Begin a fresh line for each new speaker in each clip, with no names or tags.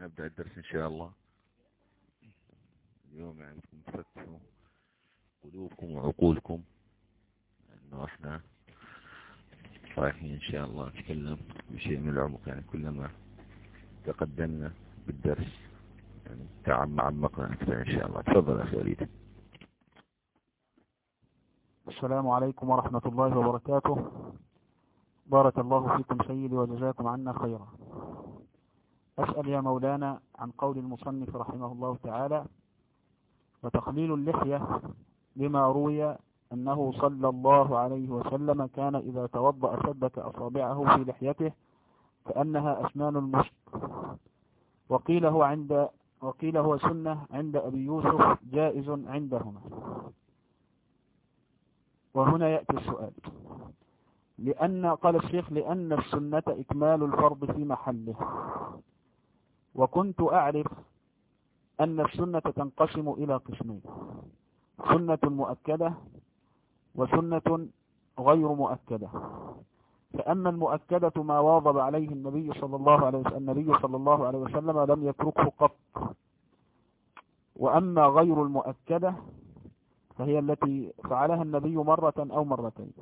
نبدأ الدرس إن شاء الله. اليوم يعني تفتحوا قلوبكم وعقولكم. أنه إحنا رايحين إن شاء الله نتكلم بشيء من العمق. يعني كلما تقدمنا بالدرس يعني تعم عمقنا أكثر إن شاء الله. تفضل أخي وليد.
السلام عليكم ورحمة الله وبركاته. بارك الله فيكم سيدي وجزاكم عنا خيرا. أسأل يا مولانا عن قول المصنف رحمه الله تعالى وتقليل اللحية لما روي أنه صلى الله عليه وسلم كان إذا توضأ شبك أصابعه في لحيته كأنها أسنان المشط. وقيل هو عند وقيل هو سنة عند أبي يوسف جائز عندهما. وهنا يأتي السؤال. لأن قال الشيخ لأن السنة إكمال الفرض في محله. وكنت أعرف أن السنة تنقسم إلى قسمين سنة مؤكدة وسنة غير مؤكدة. فأما المؤكدة ما واظب عليه النبي صلى الله عليه وسلم النبي صلى الله عليه وسلم لم يتركه قط. وأما غير المؤكدة فهي التي فعلها النبي مرة أو مرتين.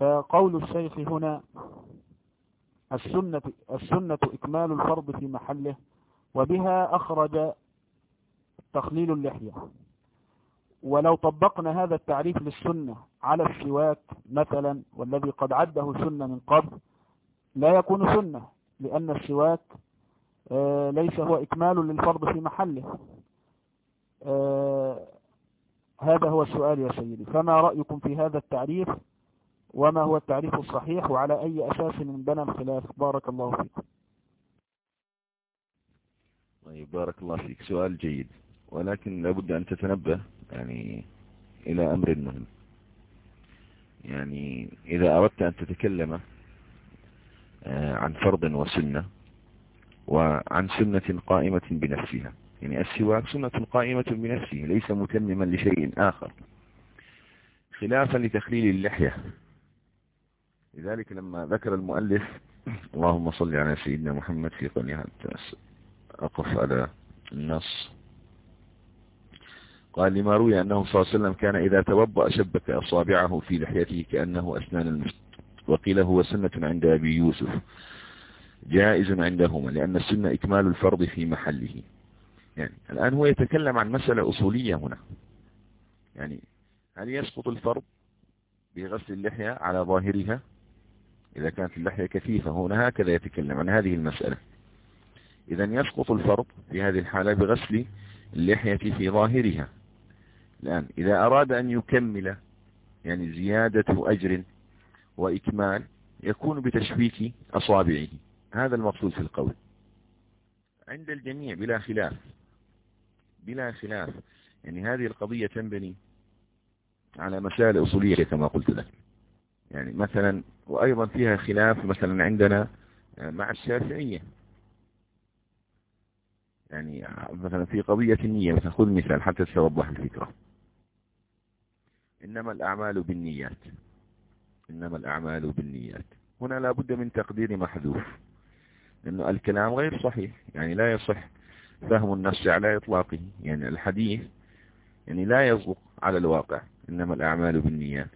فقول الشيخ هنا السنة, السنة إكمال الفرض في محله وبها أخرج تخليل اللحية. ولو طبقنا هذا التعريف للسنة على السواك مثلا والذي قد عده سنة من قبل لا يكون سنة لأن السواك ليس هو إكمال للفرض في محله. هذا هو السؤال يا سيدي. فما رأيكم في هذا التعريف؟ وما هو التعريف الصحيح وعلى أي أساس بنى الخلاف. بارك الله فيكم
طيب بارك الله فيك. سؤال جيد ولكن لابد أن تتنبه يعني إلى أمر مهم. يعني إذا أردت أن تتكلم عن فرض وسنة وعن سنة قائمة بنفسها. يعني السواك سنة قائمة بنفسه ليس متمما لشيء آخر. خلافا لتخليل اللحية. لذلك لما ذكر المؤلف اللهم صل على سيدنا محمد في قولها أقف على النص. قال لما روي أنه صلى الله عليه وسلم كان إذا توضأ شبك أصابعه في لحيته كأنه أسنان المسك وقيل هو سنة عند أبي يوسف جائز عندهما لأن السنة إكمال الفرض في محله. يعني الآن هو يتكلم عن مسألة أصولية هنا. يعني هل يسقط الفرض بغسل اللحية على ظاهرها؟ إذا كانت اللحية كثيفة هنا هكذا يتكلم عن هذه المسألة. إذا يسقط الفرض في هذه الحالة بغسل اللحية في ظاهرها. الآن إذا أراد أن يكمل يعني زيادة أجر وإكمال يكون بتشبيك أصابعه. هذا المقصود في القول. عند الجميع بلا خلاف. بلا خلاف. يعني هذه القضية تنبني على مسائل أصولية كما قلت لك. يعني مثلا وأيضا فيها خلاف مثلا عندنا مع الشافعية. يعني مثلا في قضية النية مثلا خذ مثال حتى تتوضح الفكرة. إنما الأعمال بالنيات. إنما الأعمال بالنيات. هنا لابد من تقدير محذوف. لأنه الكلام غير صحيح يعني لا يصح. فهم النص على إطلاقه. يعني الحديث يعني لا يصدق على الواقع. إنما الأعمال بالنيات.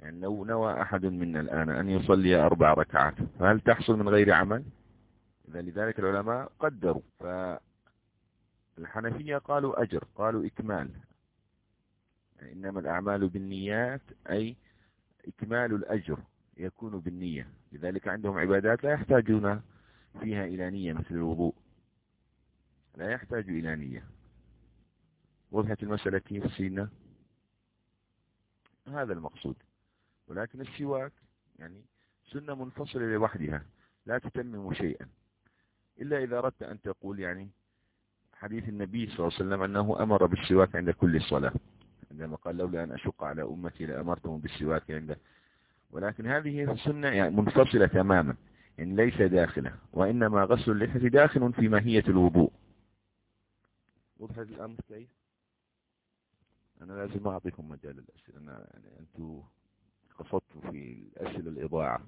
يعني لو نوى أحد منا الآن أن يصلي أربع ركعات فهل تحصل من غير عمل؟ إذا لذلك العلماء قدروا فالحنفية قالوا أجر قالوا إكمال. يعني إنما الأعمال بالنيات أي إكمال الأجر يكون بالنية. لذلك عندهم عبادات لا يحتاجون فيها إلى نية مثل الوضوء. لا يحتاج إلى نية. وضحت المسألة كيف سينا هذا المقصود. ولكن السواك يعني سنة منفصلة لوحدها لا تتمم شيئا. إلا إذا أردت أن تقول يعني حديث النبي صلى الله عليه وسلم أنه أمر بالسواك عند كل صلاة عندما قال لولا أن أشق على أمتي لأمرتهم بالسواك عند ولكن هذه السنة يعني منفصلة تماما يعني ليس داخلة وإنما غسل اللحية داخل في ماهية الوضوء. وضحت الأمر كيف؟ أنا لازم أعطيكم مجال الأسئلة. أنا يعني أنتم قصدتوا في الأسئلة الإضاعة.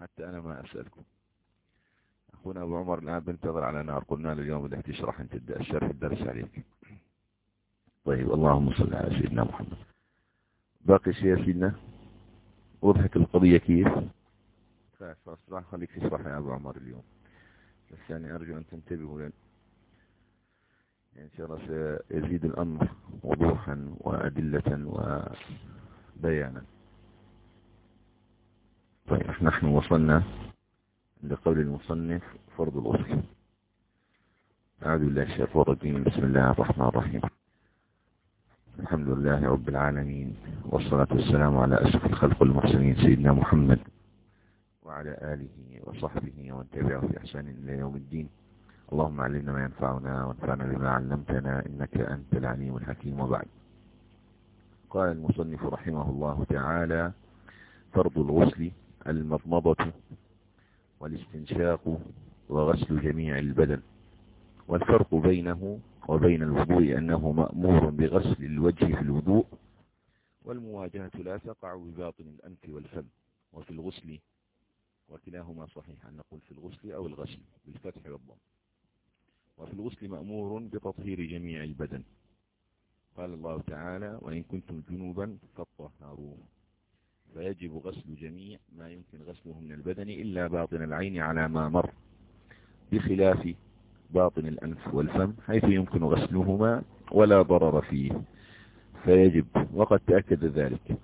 حتى أنا ما أسألكم. أخونا أبو عمر الآن بنتظر على نار. قلنا له اليوم بدك تشرح أنت الشرح الدرس عليك. طيب اللهم صل على سيدنا محمد. باقي شيء يا سيدنا؟ وضحت القضية كيف؟ فاصبح خليك تشرح يا أبو عمر اليوم. بس يعني أرجو أن تنتبهوا لأن يعني إن شاء الله سيزيد الأمر وضوحا وأدلة وبيانا. طيب نحن وصلنا لقول المصنف فرض الغسل أعوذ بالله الشيطان الرجيم. بسم الله الرحمن الرحيم. الحمد لله رب العالمين والصلاة والسلام على أشرف الخلق المرسلين سيدنا محمد وعلى آله وصحبه ومن تبعه في إحسان إلى يوم الدين. اللهم علمنا ما ينفعنا وانفعنا بما علمتنا إنك أنت العليم الحكيم. وبعد قال المصنف رحمه الله تعالى فرض الغسل المضمضة والاستنشاق وغسل جميع البدن. والفرق بينه وبين الوضوء أنه مأمور بغسل الوجه في الوضوء والمواجهة لا تقع بباطن الأنف والفم وفي الغسل وكلاهما صحيح أن نقول في الغسل أو الغسل بالفتح والضم. وفي الغسل مأمور بتطهير جميع البدن. قال الله تعالى وإن كنتم جنوبا فاطهروا. فيجب غسل جميع ما يمكن غسله من البدن إلا باطن العين على ما مر بخلاف باطن الأنف والفم حيث يمكن غسلهما ولا ضرر فيه. فيجب وقد تأكد ذلك.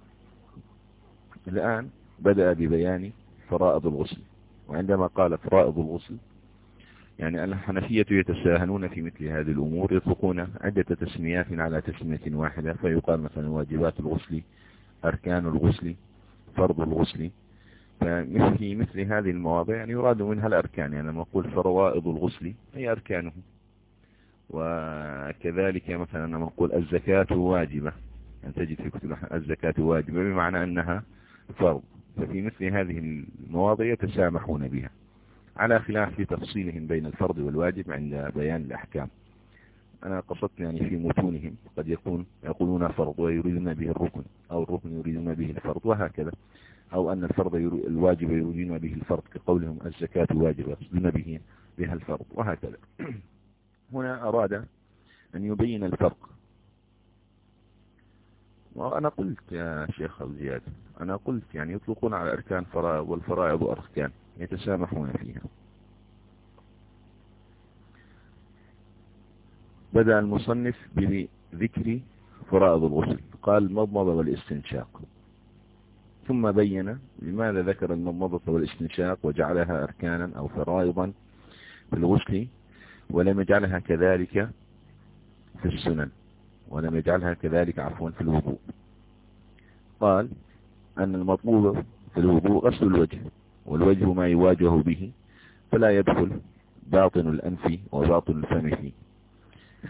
الآن بدأ ببيان فرائض الغسل. وعندما قال فرائض الغسل يعني الحنفية يتساهلون في مثل هذه الأمور يطلقون عدة تسميات على تسمية واحدة فيقال مثلا واجبات الغسل أركان الغسل فرض الغسل. فمثل مثل هذه المواضيع يعني يراد منها الأركان. يعني لما نقول فرائض الغسل هي أركانه. وكذلك مثلا لما نقول الزكاة واجبة. أن تجد في كتب الزكاة واجبة بمعنى أنها فرض. ففي مثل هذه المواضيع يتسامحون بها. على خلاف في تفصيلهم بين الفرض والواجب عند بيان الأحكام. أنا قصدت يعني في متونهم. قد يكون يقولون فرض ويريدون به الركن أو الركن يريدون به الفرض وهكذا. أو أن الفرض الواجب يريدون به الفرض كقولهم الزكاة واجبة يقصدون به بها الفرض وهكذا. هنا أراد أن يبين الفرق. وأنا قلت يا شيخ زياد أنا قلت يعني يطلقون على أركان فرائض والفرائض أركان يتسامحون فيها. بدأ المصنف بذكر فرائض الغسل. قال المضمضة والاستنشاق. ثم بين لماذا ذكر المضمضة والاستنشاق وجعلها أركانا أو فرائضا في الغسل ولم يجعلها كذلك في السنن ولم يجعلها كذلك عفوا في الوضوء. قال أن المطلوب في الوضوء غسل الوجه والوجه ما يواجه به فلا يدخل باطن الأنف وباطن الفم فيه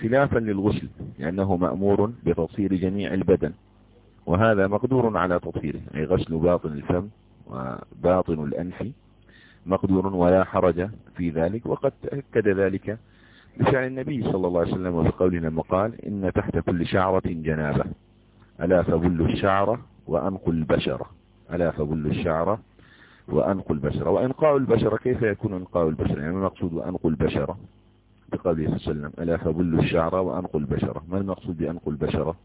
خلافا للغسل لأنه مأمور بتطهير جميع البدن. وهذا مقدور على تطهيره أي غسل باطن الفم وباطن الأنف مقدور ولا حرج في ذلك. وقد تأكد ذلك بفعل النبي صلى الله عليه وسلم وبقوله لما قال إن تحت كل شعرة جنابة. ألا فبل الشعرة وأنقل البشرة ألا فبل الشعرة وأنقل البشرة وإنقاء البشرة كيف يكون إنقاء البشرة يعني المقصود وأنقل البشرة بقوله صلى الله عليه وسلم ألا فبل الشعرة وأنقل البشرة. ما المقصود بأنقل البشرة؟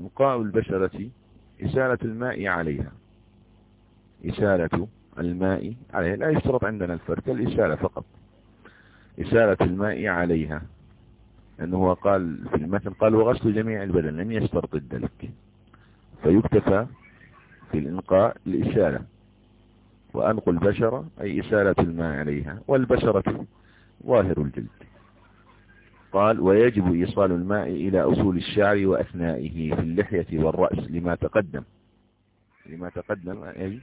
إنقاء البشرة إسالة الماء عليها. إسالة الماء عليها. لا يشترط عندنا الفرق الإسالة فقط. إسالة الماء عليها. أنه قال في المثل قال وغسل جميع البدن لم يشترط الدلك. فيكتفى في الإنقاء الإسالة وأنقل البشرة أي إسالة الماء عليها والبشرة ظاهر الجلد. قال ويجب إيصال الماء إلى أصول الشعر وأثنائه في اللحية والرأس لما تقدم. لما تقدم أي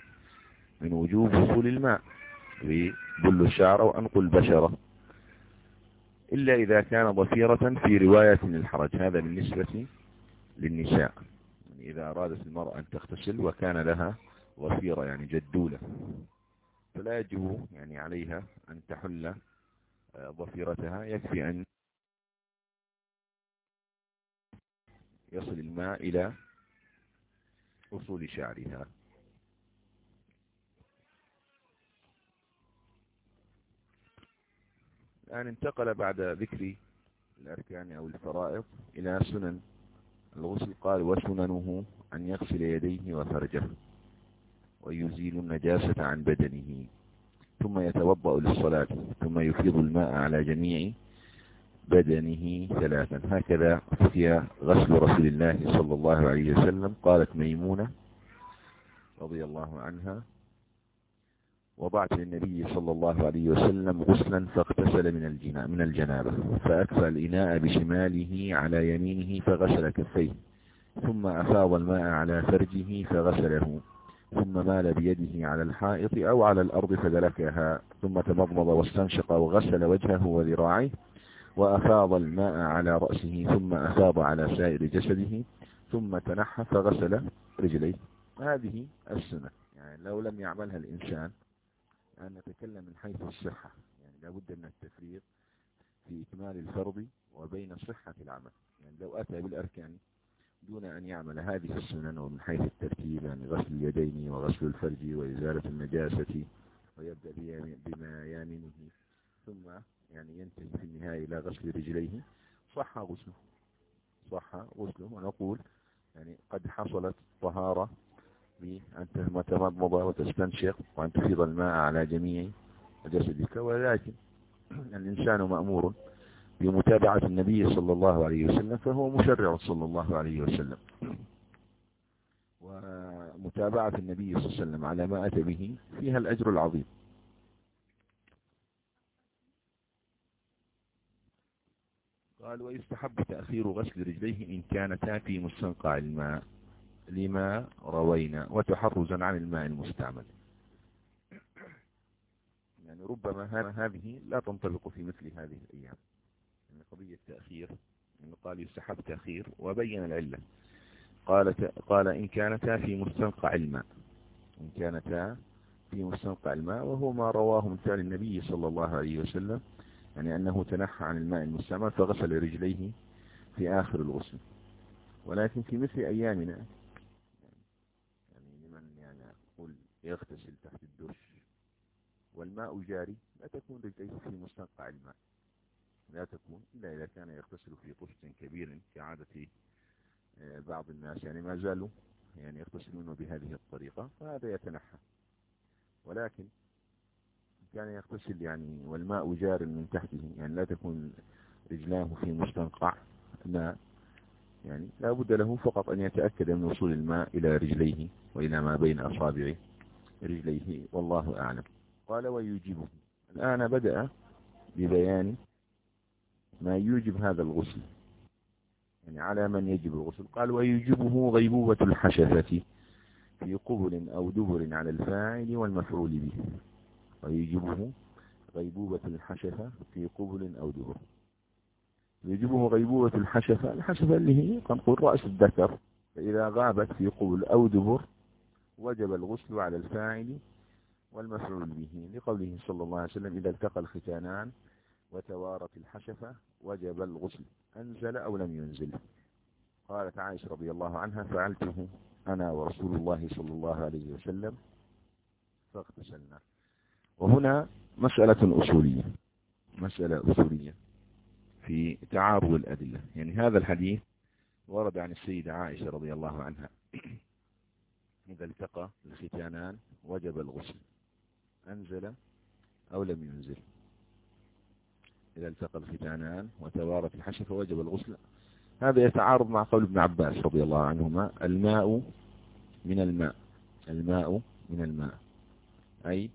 من وجوب وصول الماء ببل الشعر وأنقل البشرة. إلا إذا كان ضفيرة في رواية للحرج. هذا بالنسبة للنساء. إذا أرادت المرأة أن تغتسل وكان لها وفيرة يعني جدولة. فلا يجب يعني عليها أن تحل آه، ضفيرتها يكفي أن يصل الماء إلى أصول شعرها. الآن انتقل بعد ذكر الأركان أو الفرائض إلى سنن الغسل. قال وسننه أن يغسل يديه وفرجه. ويزيل النجاسة عن بدنه ثم يتوضأ للصلاة ثم يفيض الماء على جميع بدنه ثلاثا. هكذا فتي غسل رسول الله صلى الله عليه وسلم. قالت ميمونة رضي الله عنها وضعت للنبي صلى الله عليه وسلم غسلا فاغتسل من الجناء من الجنابة فأكفى الإناء بشماله على يمينه فغسل كفيه ثم أفاض الماء على فرجه فغسله. ثم مال بيده على الحائط أو على الأرض فدلكها ثم تمضمض واستنشق وغسل وجهه وذراعيه وأفاض الماء على رأسه ثم أفاض على سائر جسده ثم تنحى فغسل رجليه. هذه السنة. يعني لو لم يعملها الإنسان أن نتكلم من حيث الصحة. يعني لابد من التفريق في إكمال الفرض وبين صحة العمل. يعني لو أتى بالأركان دون أن يعمل هذه السنن ومن حيث الترتيب يعني غسل اليدين وغسل الفرج وإزالة النجاسة ويبدأ بما يامنه ثم يعني ينتهي في النهاية إلى غسل رجليه. صح غسله. صح غسله. ونقول يعني قد حصلت طهارة بأن تتمضمض وتستنشق وأن تفيض الماء على جميع جسدك. ولكن الإنسان مأمور بمتابعة النبي صلى الله عليه وسلم فهو مشرع صلى الله عليه وسلم. ومتابعة النبي صلى الله عليه وسلم على ما أتى به فيها الأجر العظيم. قال ويستحب تأخير غسل رجليه إن كانتا في مستنقع الماء لما روينا وتحرزا عن الماء المستعمل. يعني ربما هذه لا تنطبق في مثل هذه الأيام. قضية تأخير يعني قال يستحب تأخير وبين العلة. قال, قال إن كانتا في مستنقع الماء إن كانتا في مستنقع الماء وهو ما رواه من فعل النبي صلى الله عليه وسلم يعني أنه تنحى عن الماء المستعمل فغسل رجليه في آخر الغسل. ولكن في مثل أيامنا يعني لمن يعني يقول يغتسل تحت الدش والماء جاري لا تكون رجليه في مستنقع الماء. لا تكون إلا إذا كان يغتسل في طشت كبير كعادة آه، بعض الناس. يعني ما زالوا يعني يغتسلون بهذه الطريقة فهذا يتنحى. ولكن كان يغتسل يعني والماء جار من تحته يعني لا تكون رجلاه في مستنقع ماء. يعني لا بد له فقط أن يتأكد من وصول الماء إلى رجليه وإلى ما بين أصابع رجليه والله أعلم. قال ويجيبه. الآن بدأ ببيان ما يوجب هذا الغسل. يعني على من يجب الغسل. قال ويجبه غيبوبة الحشفة في قبل أو دبر على الفاعل والمفعول به. ويجبه غيبوبة الحشفة في قبل أو دبر. يجبه غيبوبة الحشفة الحشفة اللي هي قنقل رأس الذكر. فإذا غابت في قبل أو دبر وجب الغسل على الفاعل والمفعول به. لقوله صلى الله عليه وسلم إذا التقى الختانان وتوارت الحشفة وجب الغسل أنزل أو لم ينزل؟ قالت عائشة رضي الله عنها فعلته أنا ورسول الله صلى الله عليه وسلم فاغتسلنا. وهنا مسألة أصولية مسألة أصولية في تعارض الأدلة. يعني هذا الحديث ورد عن السيدة عائشة رضي الله عنها. إذا التقى الختانان وجب الغسل أنزل أو لم ينزل؟ إذا التقى الختانان وتوارت الحشفة وجب الغسل. هذا يتعارض مع قول ابن عباس رضي الله عنهما الماء من الماء. الماء من الماء. أي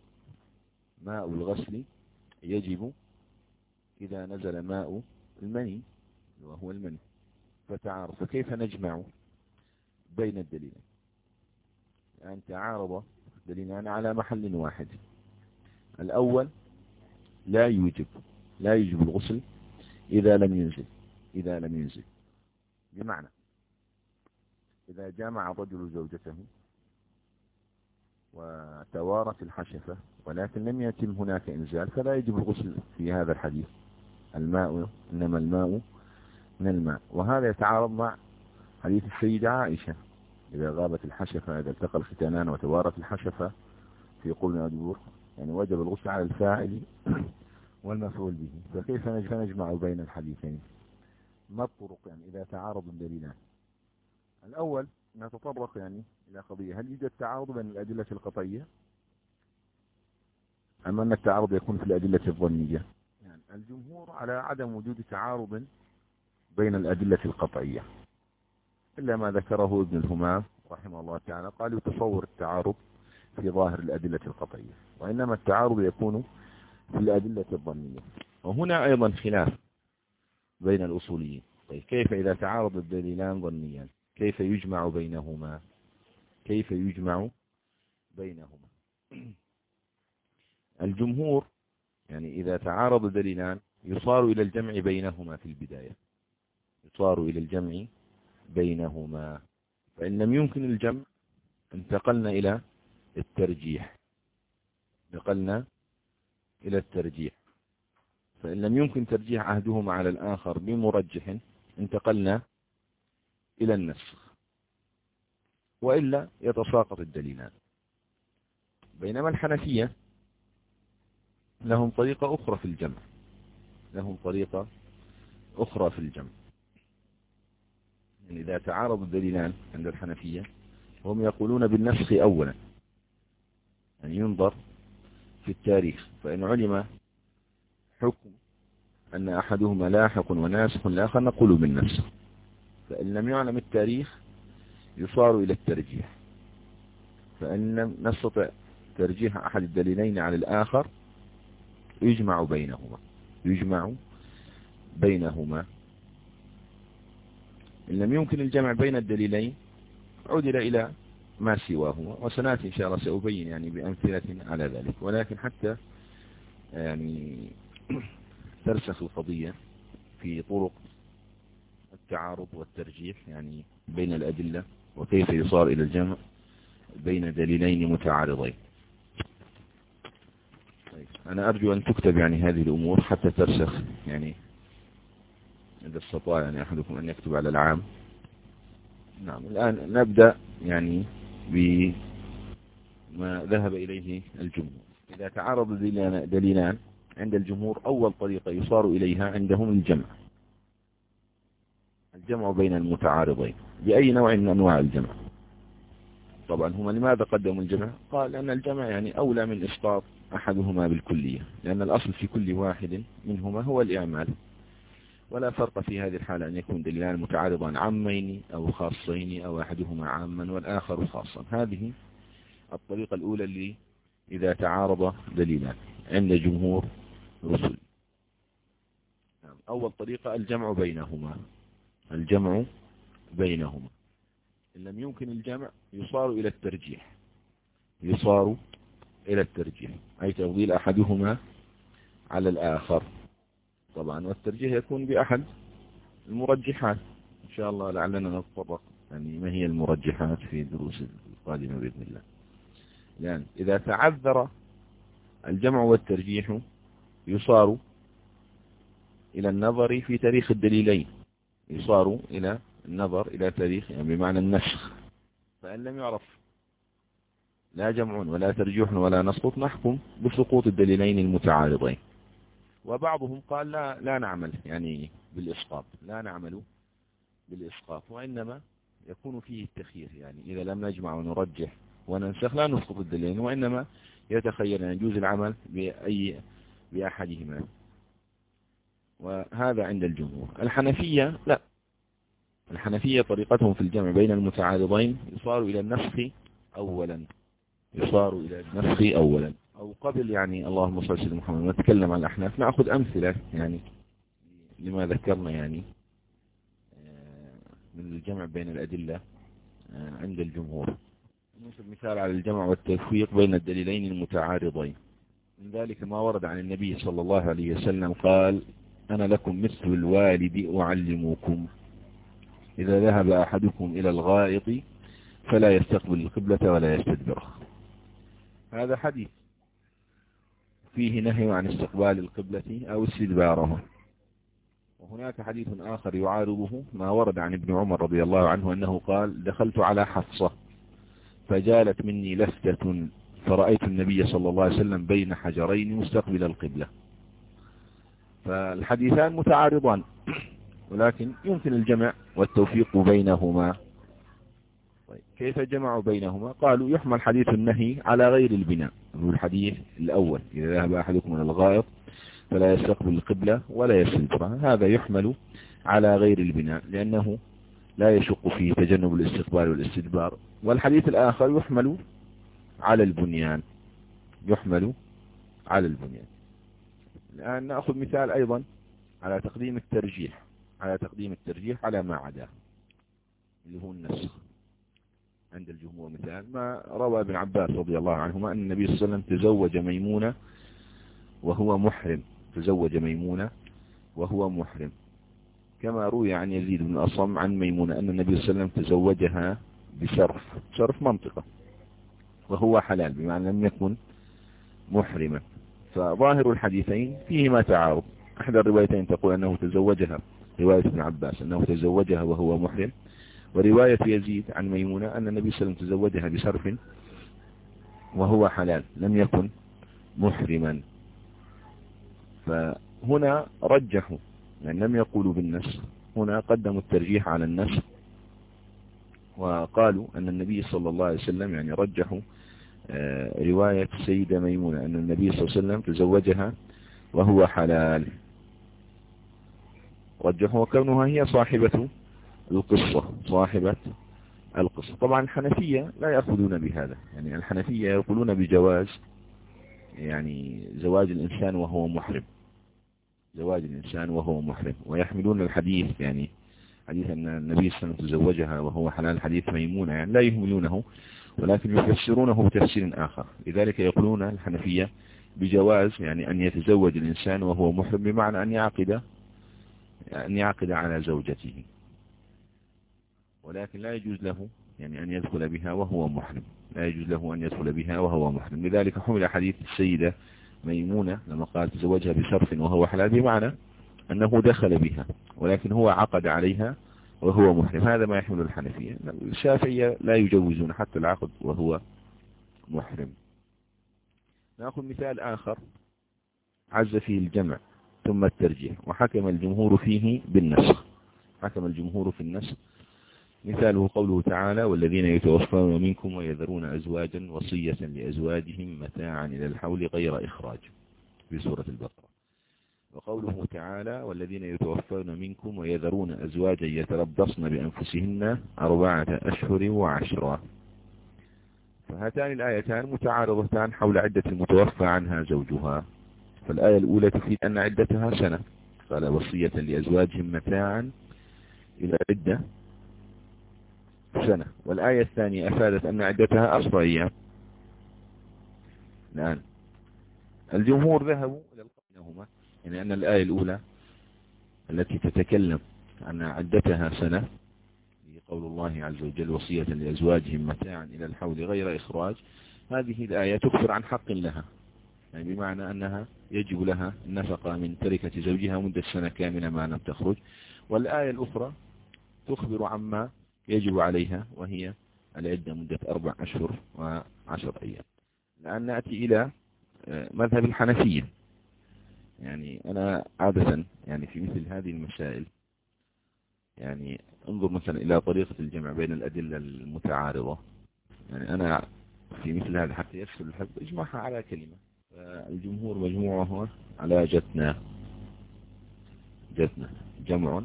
ماء الغسل يجب إذا نزل ماء المني وهو المني. فتعارض. فكيف نجمع بين الدليلين؟ يعني تعارض دليلان على محل واحد. الأول لا يوجب. لا يجب الغسل إذا لم ينزل إذا لم ينزل. بمعنى إذا جامع الرجل زوجته وتوارت الحشفة ولكن لم يتم هناك إنزال فلا يجب الغسل في هذا الحديث. الماء إنما الماء من الماء. وهذا يتعارض مع حديث السيدة عائشة. إذا غابت الحشفة إذا التقى الختانان وتوارت الحشفة في أدور يعني وجب الغسل على الفاعل والمفعول به. فكيف نجمع بين الحديثين؟ ما الطرق يعني إذا تعارض الدليلان؟ الأول نتطرق يعني إلى قضية. هل يوجد تعارض بين الأدلة القطعية؟ أم أن التعارض يكون في الأدلة الظنية؟ يعني الجمهور على عدم وجود تعارض بين الأدلة القطعية. إلا ما ذكره ابن الهمام رحمه الله تعالى قال يتصور التعارض في ظاهر الأدلة القطعية وإنما التعارض يكون في الأدلة الظنية وهنا أيضا خلاف بين الأصوليين. طيب كيف إذا تعارض الدليلان ظنيا كيف يجمع بينهما؟ كيف يجمع بينهما؟ الجمهور يعني إذا تعارض دليلان يصار إلى الجمع بينهما في البداية. يصار إلى الجمع بينهما. فإن لم يمكن الجمع انتقلنا إلى الترجيح. انتقلنا إلى الترجيح. فإن لم يمكن ترجيح عهدهما على الآخر بمرجح انتقلنا إلى النسخ. وإلا يتساقط الدليلان. بينما الحنفية لهم طريقة أخرى في الجمع. لهم طريقة أخرى في الجمع. يعني إذا تعارض الدليلان عند الحنفية هم يقولون بالنسخ أولا. يعني ينظر في التاريخ فإن علم حكم أن أحدهما لاحق وناسخ الآخر نقول بالنسخ فإن لم يعلم التاريخ يصار إلى الترجيح. فإن لم نستطع ترجيح أحد الدليلين على الآخر يجمع بينهما. يجمع بينهما. إن لم يمكن الجمع بين الدليلين عدل إلى ما سواهما وسنأتي إن شاء الله سأبين يعني بأمثلة على ذلك. ولكن حتى يعني ترسخ القضية في طرق التعارض والترجيح يعني بين الأدلة وكيف يصار إلى الجمع بين دليلين متعارضين. طيب أنا أرجو أن تكتب يعني هذه الأمور حتى ترسخ يعني إذا استطاع يعني أحدكم أن يكتب على العام. نعم الآن نبدأ يعني بما ذهب إليه الجمهور. إذا تعارض دليلان عند الجمهور أول طريقة يصار إليها عندهم الجمع. الجمع بين المتعارضين. بأي نوع من أنواع الجمع؟ طبعا هما لماذا قدموا الجمع؟ قال لأن الجمع يعني أولى من إسقاط أحدهما بالكلية. لأن الأصل في كل واحد منهما هو الإعمال. ولا فرق في هذه الحالة أن يكون دليلان متعارضان عامين أو خاصين أو أحدهما عاما والآخر خاصا. هذه الطريقة الأولى اللي إذا تعارض دليلان عند جمهور رسل. نعم، أول طريقة الجمع بينهما. الجمع بينهما. إن لم يمكن الجمع يصار إلى الترجيح. يصار إلى الترجيح. أي تفضيل أحدهما على الآخر. طبعا والترجيح يكون بأحد المرجحات. إن شاء الله لعلنا نتطرق. يعني ما هي المرجحات في دروس القادمة بإذن الله؟ لأن إذا تعذر الجمع والترجيح يصار إلى النظر في تاريخ الدليلين. يصار إلى النظر إلى تاريخ يعني بمعنى النسخ. فإن لم يعرف لا جمع ولا ترجيح ولا نسقط نحكم بسقوط الدليلين المتعارضين. وبعضهم قال لا لا نعمل يعني بالإسقاط. لا نعمل بالإسقاط وإنما يكون فيه التخيير يعني. إذا لم نجمع ونرجح وننسخ لا نسقط الدليلين وإنما يتخير أن يجوز العمل بأي بأحدهما. وهذا عند الجمهور. الحنفية لا. الحنفية طريقتهم في الجمع بين المتعارضين يصار إلى النسخ أولا. يصار إلى النسخ أولا. أو قبل يعني اللهم صل على محمد نتكلم عن الأحناف نأخذ أمثلة يعني لما ذكرنا يعني آه، من الجمع بين الأدلة آه، عند الجمهور. ننصب مثال على الجمع والتفويق بين الدليلين المتعارضين. من ذلك ما ورد عن النبي صلى الله عليه وسلم قال أنا لكم مثل الوالد أعلمكم. إذا ذهب أحدكم إلى الغائط فلا يستقبل القبلة ولا يستدبره هذا حديث فيه نهي عن استقبال القبلة أو استدبارها وهناك حديث آخر يعارضه ما ورد عن ابن عمر رضي الله عنه أنه قال دخلت على حفصة فجالت مني لفتة فرأيت النبي صلى الله عليه وسلم بين حجرين مستقبل القبلة. فالحديثان متعارضان ولكن يمكن الجمع والتوفيق بينهما. كيف جمعوا بينهما؟ قالوا يحمل حديث النهي على غير البناء. هو الحديث الأول. إذا ذهب أحدكم من الغائط فلا يستقبل القبلة ولا يستدبرها هذا يحمل على غير البناء لأنه لا يشق فيه تجنب الاستقبال والاستدبار. والحديث الآخر يحمل على البنيان. يحمل على البنيان. الآن نأخذ مثال أيضا على تقديم الترجيح. على تقديم الترجيح على ما عداه. اللي هو النسخ. عند الجمهور مثال ما روى ابن عباس رضي الله عنهما أن النبي صلى الله عليه وسلم تزوج ميمونة وهو محرم. تزوج ميمونة وهو محرم. كما روي عن يزيد بن أصم عن ميمونة أن النبي صلى الله عليه وسلم تزوجها بشرف. شرف منطقة. وهو حلال بمعنى لم يكن محرما. فظاهر الحديثين فيهما تعارض. أحد الروايتين تقول أنه تزوجها. رواية ابن عباس أنه تزوجها وهو محرم. ورواية يزيد عن ميمونة أن النبي صلى الله عليه وسلم تزوجها بشرف وهو حلال لم يكن محرما. فهنا رجحوا يعني لم يقولوا بالنسخ هنا قدموا الترجيح على النسخ وقالوا أن النبي صلى الله عليه وسلم يعني رجحوا آه، رواية السيدة ميمونة أن النبي صلى الله عليه وسلم تزوجها وهو حلال. رجحوا وكونها هي صاحبة القصة صاحبة القصة. طبعا الحنفية لا يأخذون بهذا. يعني الحنفية يقولون بجواز يعني زواج الإنسان وهو محرم. زواج الإنسان وهو محرم. ويحملون الحديث يعني حديث أن النبي صلى الله عليه وسلم تزوجها وهو حلال حديث ميمونة يعني لا يهملونه ولكن يفسرونه بتفسير آخر. لذلك يقولون الحنفية بجواز يعني أن يتزوج الإنسان وهو محرم بمعنى أن يعقد أن يعقد على زوجته. ولكن لا يجوز له يعني أن يدخل بها وهو محرم. لا يجوز له أن يدخل بها وهو محرم. لذلك حمل حديث السيدة ميمونة لما قال تزوجها بشرف وهو حلال بمعنى أنه دخل بها ولكن هو عقد عليها وهو محرم. هذا ما يحمل الحنفية. الشافعية لا يجوزون حتى العقد وهو محرم. نأخذ مثال آخر عز فيه الجمع ثم الترجيح وحكم الجمهور فيه بالنسخ. حكم الجمهور في النسخ مثاله قوله تعالى والذين يتوفون منكم ويذرون أزواجا وصية لأزواجهم متاعا إلى الحول غير إخراج في سورة البقرة. وقوله تعالى والذين يتوفون منكم ويذرون أزواجا يتربصن بأنفسهن أربعة أشهر وعشرة. فهاتان الآيتان متعارضتان حول عدة المتوفى عنها زوجها. فالآية الأولى تفيد أن عدتها سنة. قال وصية لأزواجهم متاعا إلى عدة سنة. والآية الثانية أفادت أن عدتها أصل أيام. الآن الجمهور ذهبوا إلى القبلهما يعني أن الآية الأولى التي تتكلم عن عدتها سنة قول الله عز وجل وصية لأزواجهم متاعا إلى الحول غير إخراج. هذه الآية تكفر عن حق لها. يعني بمعنى أنها يجب لها النفقة من تركة زوجها مدة سنة كاملة ما لم تخرج. والآية الأخرى تخبر عما يجب عليها وهي العدة مدة أربع أشهر وعشر أيام. الآن نأتي إلى آه، مذهب الحنفية. يعني أنا عادة يعني في مثل هذه المسائل يعني انظر مثلا إلى طريقة الجمع بين الأدلة المتعارضة. يعني أنا في مثل هذا حتى يسهل الحفظ اجمعها على كلمة. الجمهور مجموعة على جتنا. جتنا. جمع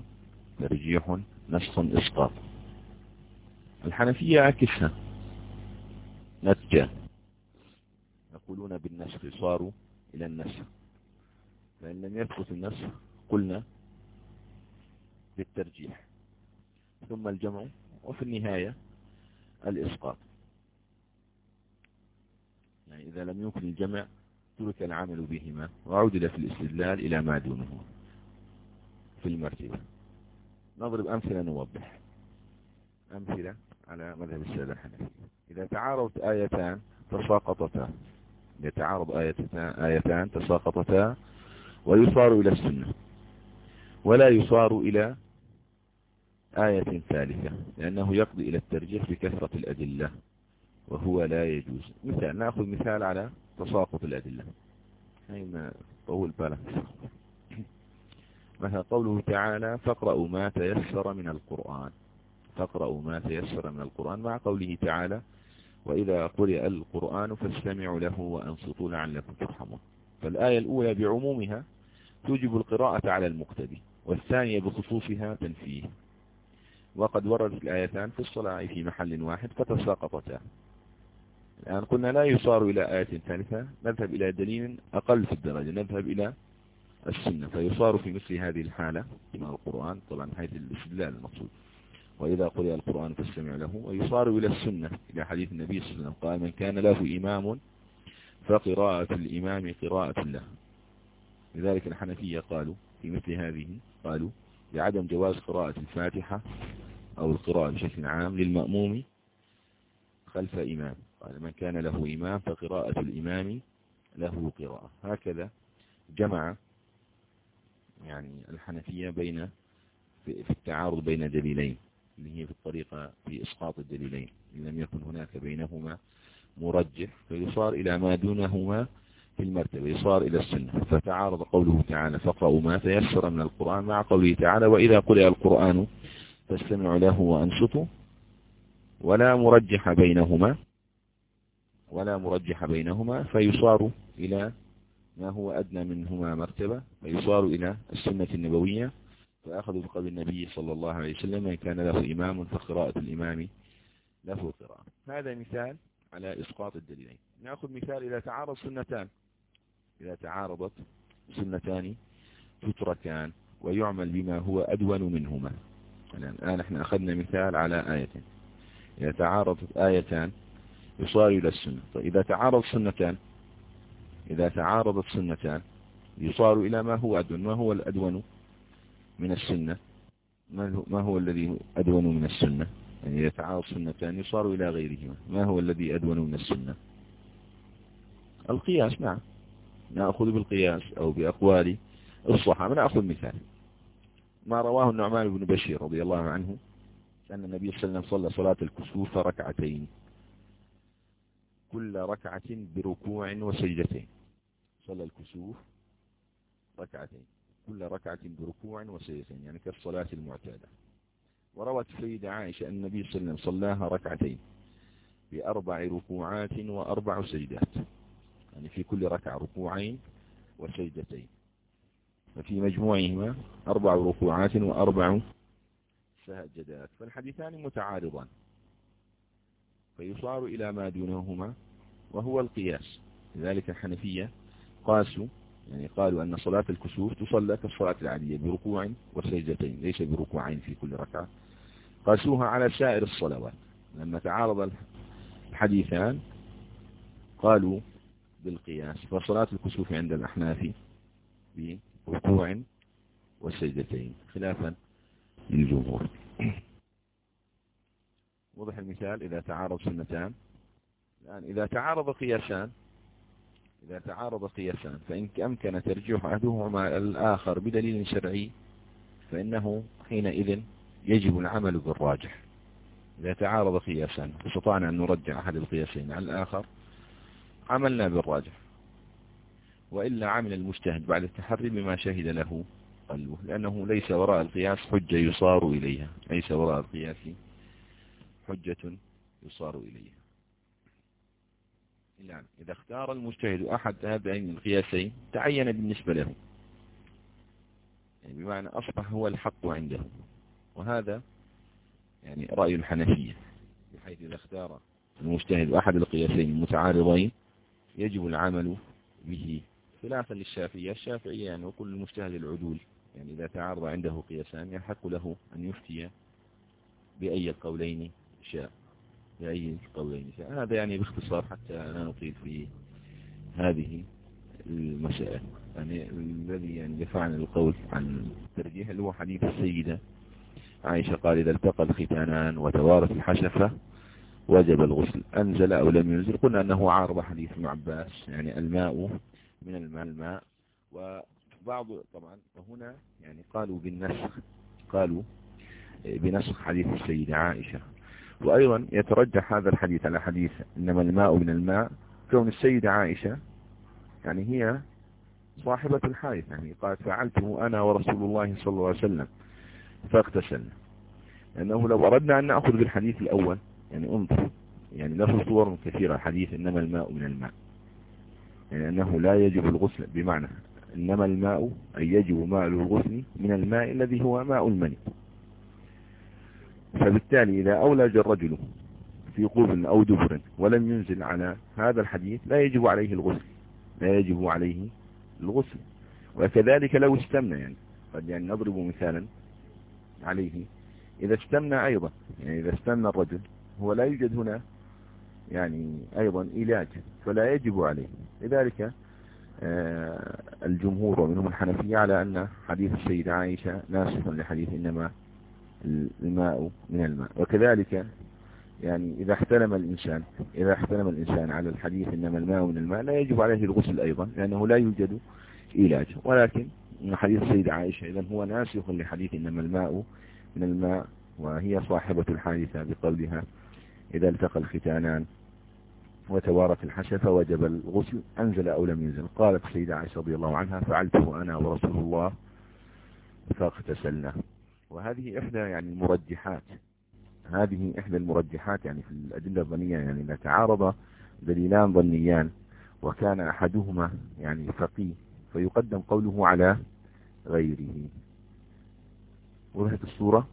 ترجيح نسخ إسقاط. الحنفية عكسها نتجة. يقولون بالنسخ صاروا إلى النسخ. فإن لم يثبت النسخ قلنا بالترجيح. ثم الجمع وفي النهاية الإسقاط. يعني إذا لم يمكن الجمع ترك العمل بهما وعودل في الاستدلال إلى ما دونه في المرتبة نضرب أمثلة نوضح. أمثلة على مذهب السادة الحنفي إذا تعارضت آيتان تساقطتا إذا تعارض آيتان تساقطتا ويصار إلى السنة. ولا يصار إلى آية ثالثة لأنه يقضي إلى الترجيح بكثرة الأدلة وهو لا يجوز. مثال نأخذ مثال على تساقط الأدلة. هنا طول بالك؟ مثلا قوله تعالى فاقرأوا ما تيسر من القرآن. فاقرأوا ما تيسر من القرآن مع قوله تعالى وإذا قرئ القرآن فاستمعوا له وأنصتوا لعلكم ترحمون. فالآية الأولى بعمومها توجب القراءة على المقتدي والثانية بخصوصها تنفيه وقد وردت الآيتان في الصلاة في محل واحد فتساقطتا. الآن قلنا لا يصار إلى آية ثالثة نذهب إلى دليل أقل في الدرجة نذهب إلى السنة. فيصار في مثل هذه الحالة مع القرآن طبعا حيث الاستدلال المقصود. وإذا قرئ القرآن فاستمع له. ويصار إلى السنة إلى حديث النبي صلى الله عليه وسلم قال من كان له إمام فقراءة الإمام قراءة له. لذلك الحنفية قالوا في مثل هذه قالوا لعدم جواز قراءة الفاتحة أو القراءة بشكل عام للمأموم خلف إمام. قال من كان له إمام فقراءة الإمام له قراءة. هكذا جمع يعني الحنفية بين في التعارض بين دليلين. اللي هي في إسقاط الدليلين. إن لم يكن هناك بينهما مرجح فيصار إلى ما دونهما في المرتبة يصار إلى السنة. فتعارض قوله تعالى فقرأوا ما تيسر من القرآن مع قوله تعالى وإذا قرئ القرآن فاستمعوا له وأنصتوا. ولا مرجح بينهما ولا مرجح بينهما فيصار إلى ما هو أدنى منهما مرتبة فيصار إلى السنة النبوية. فأخذوا بقول النبي صلى الله عليه وسلم من كان له إمام فقراءة الإمام له قراءة. هذا مثال على إسقاط الدليلين. نأخذ مثال إذا تعارض سنتان. إذا تعارضت سنتان تتركان ويعمل بما هو أدون منهما. الآن إحنا أخذنا مثال على آيتين إذا تعارضت آيتان يصار إلى السنة. طيب إذا تعارض سنتان إذا تعارضت سنتان يصار إلى ما هو أدون. ما هو الأدون؟ من السنة. ما هو الذي أدون من السنة؟ يعني إذا تعارض سنتان يصار إلى غيرهما. ما هو الذي أدون من السنة؟ القياس نعم. نأخذ بالقياس أو بأقوال الصحابة. نأخذ مثال. ما رواه النعمان بن بشير رضي الله عنه أن النبي صلى الله عليه وسلم صلى صلاة الكسوف ركعتين. كل ركعة بركوع وسجدتين. صلى الكسوف ركعتين. كل ركعة بركوع وسجدتين يعني كالصلاة المعتادة. وروت سيدة عائشة أن النبي صلى الله عليه وسلم صلاها ركعتين بأربع ركوعات وأربع سجدات يعني في كل ركعة ركوعين وسجدتين. ففي مجموعهما أربع ركوعات وأربع سجدات فالحديثان متعارضان. فيصار إلى ما دونهما وهو القياس. لذلك الحنفية قاسوا يعني قالوا أن صلاة الكسوف تصلى كالصلاة العادية بركوع وسجدتين ليس بركوعين في كل ركعة. قاسوها على سائر الصلوات. لما تعارض الحديثان قالوا بالقياس فصلاة الكسوف عند الأحناف بركوع وسجدتين خلافا للجمهور. وضح المثال إذا تعارض سنتان. الآن إذا تعارض قياسان إذا تعارض قياسان فإن أمكن ترجيح أحدهما الآخر بدليل شرعي فإنه حينئذ يجب العمل بالراجح. إذا تعارض قياسان استطعنا أن نرجع أحد القياسين على الآخر عملنا بالراجح. وإلا عمل المجتهد بعد التحري بما شهد له قلبه لأنه ليس وراء القياس حجة يصار إليها ليس وراء القياس حجة يصار إليها. يعني إذا اختار المجتهد أحد هذين القياسين تعين بالنسبة له. يعني بمعنى أصبح هو الحق عنده. وهذا يعني رأي الحنفية بحيث إذا اختار المجتهد أحد القياسين المتعارضين يجب العمل به. خلافا للشافعية الشافعية يعني وكل المجتهد العدول يعني إذا تعارض عنده قياسان يحق له أن يفتي بأي القولين شاء. بأي القولين هذا يعني باختصار حتى لا نطيل في هذه المسائل يعني الذي يعني دفعنا القول عن الترجيح اللي هو حديث السيدة عائشة قال إذا التقى الختانان وتوارث الحشفة وجب الغسل. أنزل أو لم ينزل. قلنا أنه عارض حديث ابن عباس. يعني الماء من الماء الماء. وبعض طبعا وهنا يعني قالوا بالنسخ قالوا بنسخ حديث السيدة عائشة. وأيضا يترجح هذا الحديث على حديث إنما الماء من الماء كون السيدة عائشة يعني هي صاحبة الحادث يعني قالت فعلته أنا ورسول الله صلى الله عليه وسلم فاغتسلنا لأنه لو أردنا أن نأخذ بالحديث الأول يعني أنظر يعني له صور كثيرة حديث إنما الماء من الماء. يعني أنه لا يجب الغسل بمعنى إنما الماء أي يجب ماء الغسل من الماء الذي هو ماء المني. فبالتالي إذا أولج الرجل في قبل أو دبر ولم ينزل على هذا الحديث لا يجب عليه الغسل لا يجب عليه الغسل. وكذلك لو استمنى يعني قد يعني نضرب مثالا عليه. إذا استمنى أيضا يعني إذا استمنى الرجل هو لا يوجد هنا يعني أيضا علاج فلا يجب عليه. لذلك آه، الجمهور ومنهم الحنفية على أن حديث السيدة عائشة ناسخ لحديث إنما الماء من الماء. وكذلك يعني إذا احتلم الإنسان إذا احتلم الإنسان على الحديث إنما الماء من الماء لا يجب عليه الغسل أيضا لأنه لا يوجد علاج. ولكن حديث السيدة عائشة إذا هو ناسخ لحديث إنما الماء من الماء وهي صاحبة الحادثة بقولها إذا التقى الختانان وتوارت الحشفة وجب الغسل أنزل أو لم ينزل. قالت السيدة عائشة رضي الله عنها فعلته أنا ورسول الله فاغتسلنا. وهذه إحدى يعني المرجحات. هذه إحدى المرجحات يعني في الأدلة الظنية يعني إذا تعارض دليلان ظنيان. وكان أحدهما يعني فقيه فيقدم قوله على غيره. وضحت الصورة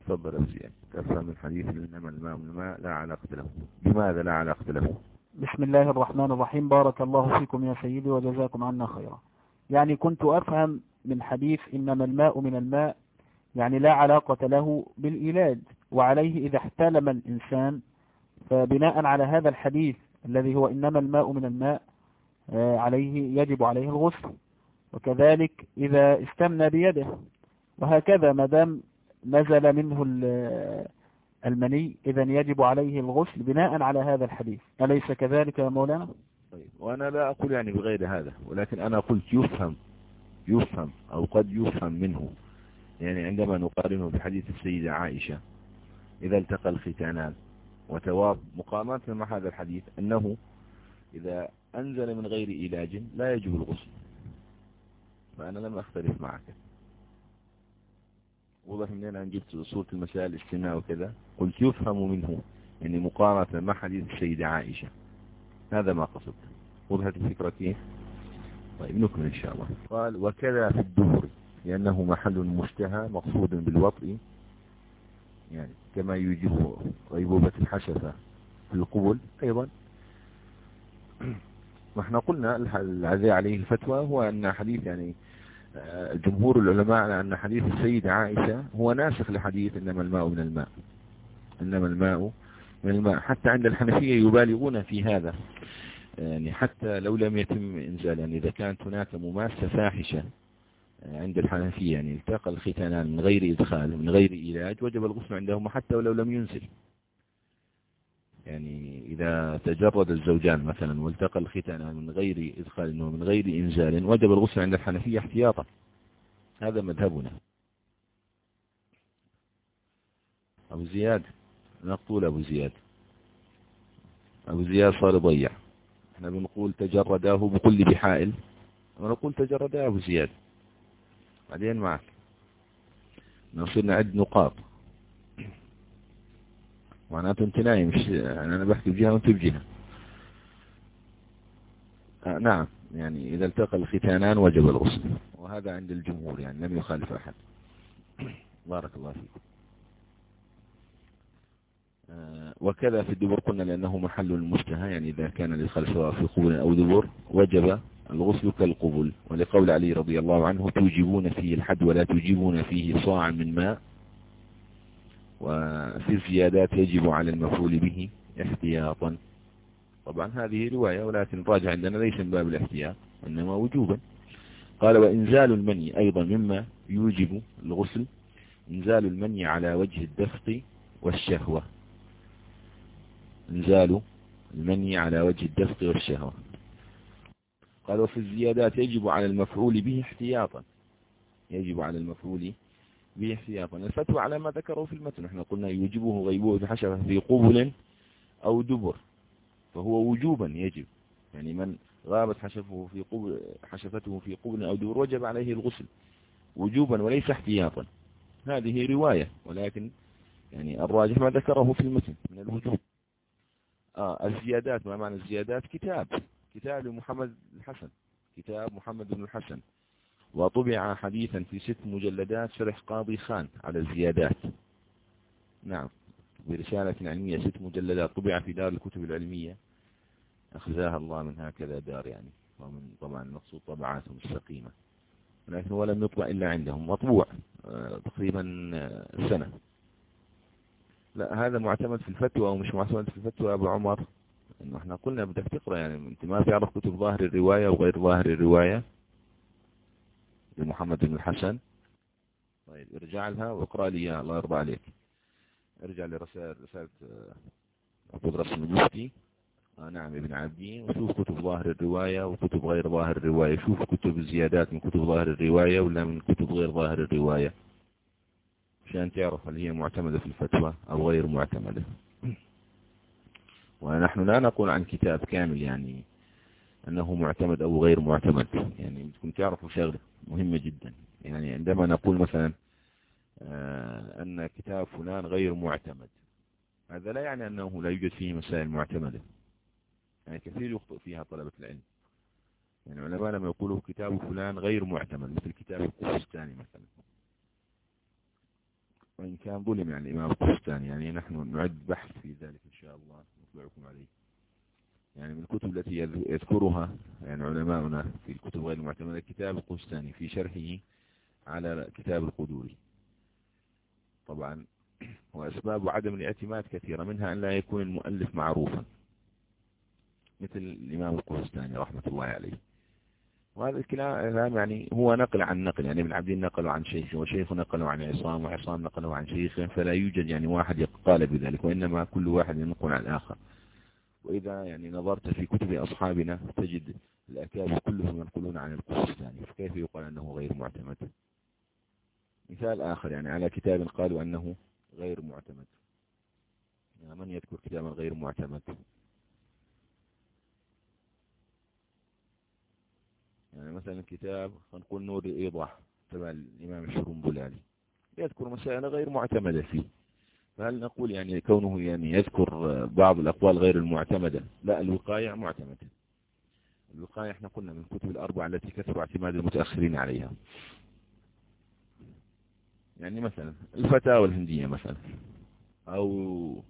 تفضل أبزيان تفهم الحديث إنما الماء من الماء لا علاقة له. بماذا لا علاقة له؟
بسم الله الرحمن الرحيم. بارك الله فيكم يا سيدي وجزاكم عنا خيرا. يعني كنت أفهم من حديث إنما الماء من الماء يعني لا علاقة له بالإيلاد وعليه إذا احتلم الإنسان. فبناء على هذا الحديث الذي هو إنما الماء من الماء آه، عليه يجب عليه الغسل. وكذلك إذا استمنى بيده. وهكذا ما دام نزل منه المني إذا يجب عليه الغسل بناء على هذا الحديث. أليس كذلك يا مولانا؟
طيب وأنا لا أقول يعني بغير هذا ولكن أنا قلت يفهم يفهم أو قد يفهم منه. يعني عندما نقارنه بحديث السيدة عائشة إذا التقى الختانان وتواب مقامات مع هذا الحديث أنه إذا أنزل من غير علاج لا يجب الغسل. فأنا لم أختلف معك. وضح منين أن جبت صورة المسائل الاجتماع وكذا. قلت يفهم منه يعني مقارنة مع حديث السيدة عائشة. هذا ما قصدت. وضحت الفكرة كيف؟ طيب نكمل إن شاء الله. قال وكذا في الدبر لأنه محل مشتهى مقصود بالوطء يعني كما يوجب غيبوبة الحشفة في القبل أيضا. ونحن قلنا الذي عليه الفتوى هو أن حديث يعني آه، جمهور العلماء على أن حديث السيدة عائشة هو ناسخ لحديث إنما الماء من الماء. إنما الماء من الماء. حتى عند الحنفية يبالغون في هذا. يعني حتى لو لم يتم إنزال يعني إذا كانت هناك مماسة فاحشة عند الحنفية يعني التقى الختانان من غير إدخال من غير إيلاج وجب الغسل عندهم حتى ولو لم ينزل. يعني إذا تجرد الزوجان مثلا والتقى الختانان من غير إدخال ومن غير إنزال وجب الغسل عند الحنفية احتياطا. هذا مذهبنا. أبو زياد نقول أبو زياد. أبو زياد صار يضيع إحنا بنقول تجرداه بكل بحائل. ونقول تجرداه أبو زياد. بعدين معك. نصير نعد نقاط. معناته أنت نايم مش يعني أنا بحكي بجهة وأنت بجهة. آه نعم يعني إذا التقى الختانان وجب الغسل. وهذا عند الجمهور يعني لم يخالف أحد. بارك الله فيكم آه وكذا في الدبر قلنا لأنه محل المشتهى يعني إذا كان للخلف في قبول أو دبر وجب الغسل كالقبل ولقول علي رضي الله عنه توجبون فيه الحد ولا توجبون فيه صاعا من ماء. وفي الزيادات يجب على المفعول به احتياطا. طبعا هذه رواية ولكن راجع عندنا ليس من باب الاحتياط إنما وجوبا. قال وإنزال المني أيضا مما يوجب الغسل إنزال المني على وجه الدفق والشهوة. إنزال المني على وجه الدفق والشهوة. قال وفي الزيادات يجب على المفعول به احتياطا. يجب على المفعول به احتياطا. الفتوى على ما ذكره في المتن. إحنا قلنا يوجبه غيبوه بحشرة في قبل أو دبر. فهو وجوبا يجب. يعني من غابت حشفه في قبل حشفته في قبل أو دور وجب عليه الغسل. وجوبا وليس احتياطا. هذه رواية. ولكن يعني الراجح ما ذكره في المتن. من الوجوب. آه الزيادات. ما معنى الزيادات؟ كتاب. كتاب محمد الحسن. كتاب محمد بن الحسن. وطبع حديثا في ست مجلدات شرح قاضي خان على الزيادات. نعم. برسالة علمية ست مجلدات. طبع في دار الكتب العلمية. أخزاها الله من هكذا دار يعني. ومن طبعا المقصود طبعاتهم السقيمة. هو لم يطبع إلا عندهم. مطبوع آه، تقريبا آه، سنة. لا هذا معتمد في الفتوى ومش معتمد في الفتوى. أبو عمر إنه إحنا قلنا بدك تقرأ يعني أنت ما تعرف كتب ظاهر الرواية وغير ظاهر الرواية لمحمد بن الحسن. طيب ارجع لها واقرأ لي الله يرضى عليك. ارجع لرسالة رسالة أبو درس المفتي آه نعم ابن عبدين وشوف كتب ظاهر الرواية وكتب غير ظاهر الرواية. شوف كتب الزيادات من كتب ظاهر الرواية ولا من كتب غير ظاهر الرواية. عشان تعرف هل هي معتمدة في الفتوى أو غير معتمدة. ونحن لا نقول عن كتاب كامل يعني أنه معتمد أو غير معتمد. يعني بدكم تعرفوا شغلة مهمة جدا. يعني عندما نقول مثلا آه، أن كتاب فلان غير معتمد هذا لا يعني أنه لا يوجد فيه مسائل معتمدة. يعني كثير يخطئ فيها طلبة العلم. يعني علماء لما يقولوا كتاب فلان غير معتمد مثل كتاب القسطاني مثلا. وإن كان ظلم يعني الإمام القسطاني يعني نحن نعد بحث في ذلك إن شاء الله. نطلعكم عليه. يعني من الكتب التي يذكرها يعني علماؤنا في الكتب غير المعتمدة كتاب القسطاني في شرحه على كتاب القدوري. طبعا وأسباب عدم الاعتماد كثيرة منها أن لا يكون المؤلف معروفا مثل الإمام القسطاني رحمة الله عليه. وهذا الكلام يعني هو نقل عن نقل يعني ابن عبدين نقلوا عن شيخه وشيخه نقلوا عن عصام وعصام نقلوا عن شيخه فلا يوجد يعني واحد قال بذلك وإنما كل واحد ينقل عن الآخر. وإذا يعني نظرت في كتب أصحابنا تجد الأكابر كلهم ينقلون عن القسطاني فكيف يقال أنه غير معتمد؟ مثال آخر يعني على كتاب قالوا أنه غير معتمد. يعني من يذكر كتابا غير معتمد؟ يعني مثلا كتاب نقول نور الإيضاح تبع الإمام الشرنبلالي يذكر مسائل غير معتمدة فيه. فهل نقول يعني كونه يعني يذكر بعض الأقوال غير المعتمدة؟ لا الوقاية معتمدة. الوقاية إحنا قلنا من الكتب الأربعة التي كثروا اعتماد المتأخرين عليها. يعني مثلا الفتاوى الهندية مثلا أو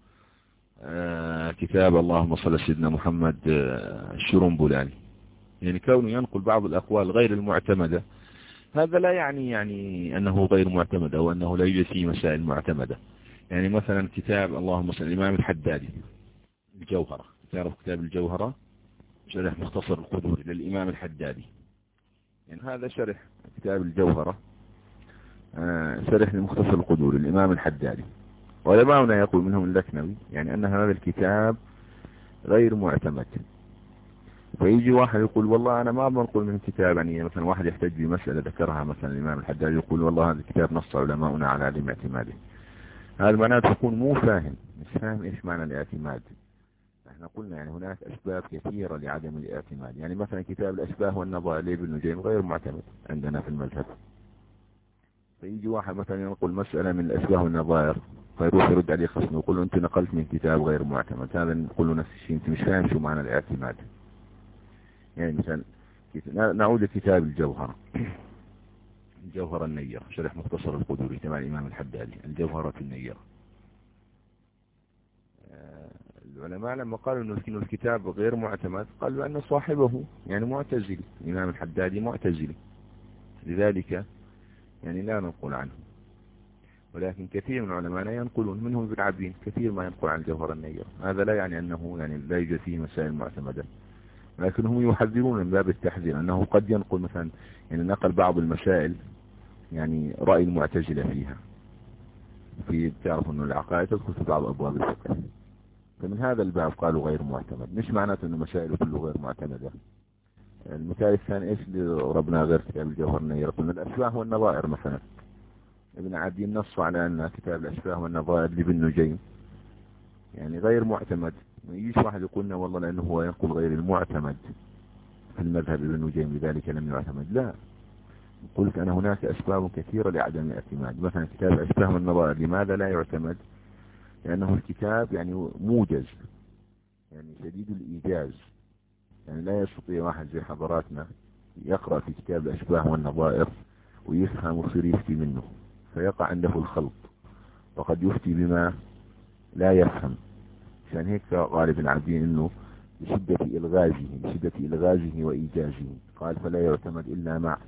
آه كتاب اللهم صل سيدنا محمد آه الشرنبلاني يعني كونه ينقل بعض الأقوال غير المعتمدة هذا لا يعني يعني أنه غير معتمد أو أنه لا يوجد فيه مسائل معتمدة. يعني مثلا كتاب اللهم صل الإمام الحدادي الجوهرة تعرف كتاب الجوهرة؟ شرح مختصر القدور للإمام الحدادي. يعني هذا شرح كتاب الجوهرة آه، شرح لمختصر القدور للإمام الحدادي. علماؤنا يقول منهم اللكنوي يعني أن هذا الكتاب غير معتمد. فيجي واحد يقول والله أنا ما بنقول من كتاب يعني مثلا واحد يحتاج بمسألة ذكرها مثلا الإمام الحدادي يقول والله هذا الكتاب نص علماؤنا على عدم اعتماده هذا معناته يكون مو فاهم مش فاهم إيش معنى الاعتماد. إحنا قلنا يعني هناك أسباب كثيرة لعدم الاعتماد. يعني مثلا كتاب الأشباه والنظائر لابن نجيم غير معتمد عندنا في المذهب. فيجي واحد مثلا ينقل مسألة من الأشباه والنظائر فيروح يرد عليه خصم يقول له أنت نقلت من كتاب غير معتمد. هذا نقول له نفس الشيء أنت مش فاهم شو معنى الاعتماد. يعني مثلا نعود لكتاب الجوهرة. الجوهرة النيرة. شرح مختصر القدوري تبع الإمام الحدادي. الجوهرة النيرة. آه، العلماء لما قالوا انه الكتاب غير معتمد قالوا أن صاحبه يعني معتزلي الإمام الحدادي معتزلي لذلك يعني لا ننقل عنه. ولكن كثير من علمائنا ينقلون منهم ابن كثير ما ينقل عن الجوهرة النيرة. هذا لا يعني أنه يعني لا يوجد فيه مسائل معتمدة. لكن هم يحذرون من باب التحذير أنه قد ينقل مثلا يعني نقل بعض المسائل يعني رأي المعتزلة فيها. في تعرف أنه العقائد تدخل في بعض أبواب الفقه. فمن هذا الباب قالوا غير معتمد. مش معناته أنه مسائل كله غير معتمدة. المثال الثاني إيش ضربنا غير كتاب الجوهر النير قلنا الأشباه والنظائر مثلا. ابن عدي نص على أن كتاب الأشباه والنظائر لابن نجيم يعني غير معتمد. ما يجيش واحد يقولنا والله لأنه هو ينقل غير المعتمد. في المذهب ابن نجيم لذلك لم يعتمد. لا. قلت أنا هناك أسباب كثيرة لعدم الاعتماد. مثلا كتاب أشباه النظائر لماذا لا يعتمد؟ لأنه الكتاب يعني موجز. يعني شديد الإيجاز. يعني لا يستطيع واحد زي حضراتنا يقرأ في كتاب الأشباه والنظائر ويفهم ويصير يفتي منه. فيقع عنده الخلط. وقد يفتي بما لا يفهم. عشان هيك غالب العابدين إنه بشدة إلغازه بشدة إلغازه وإيجازه. قال فلا يعتمد إلا مع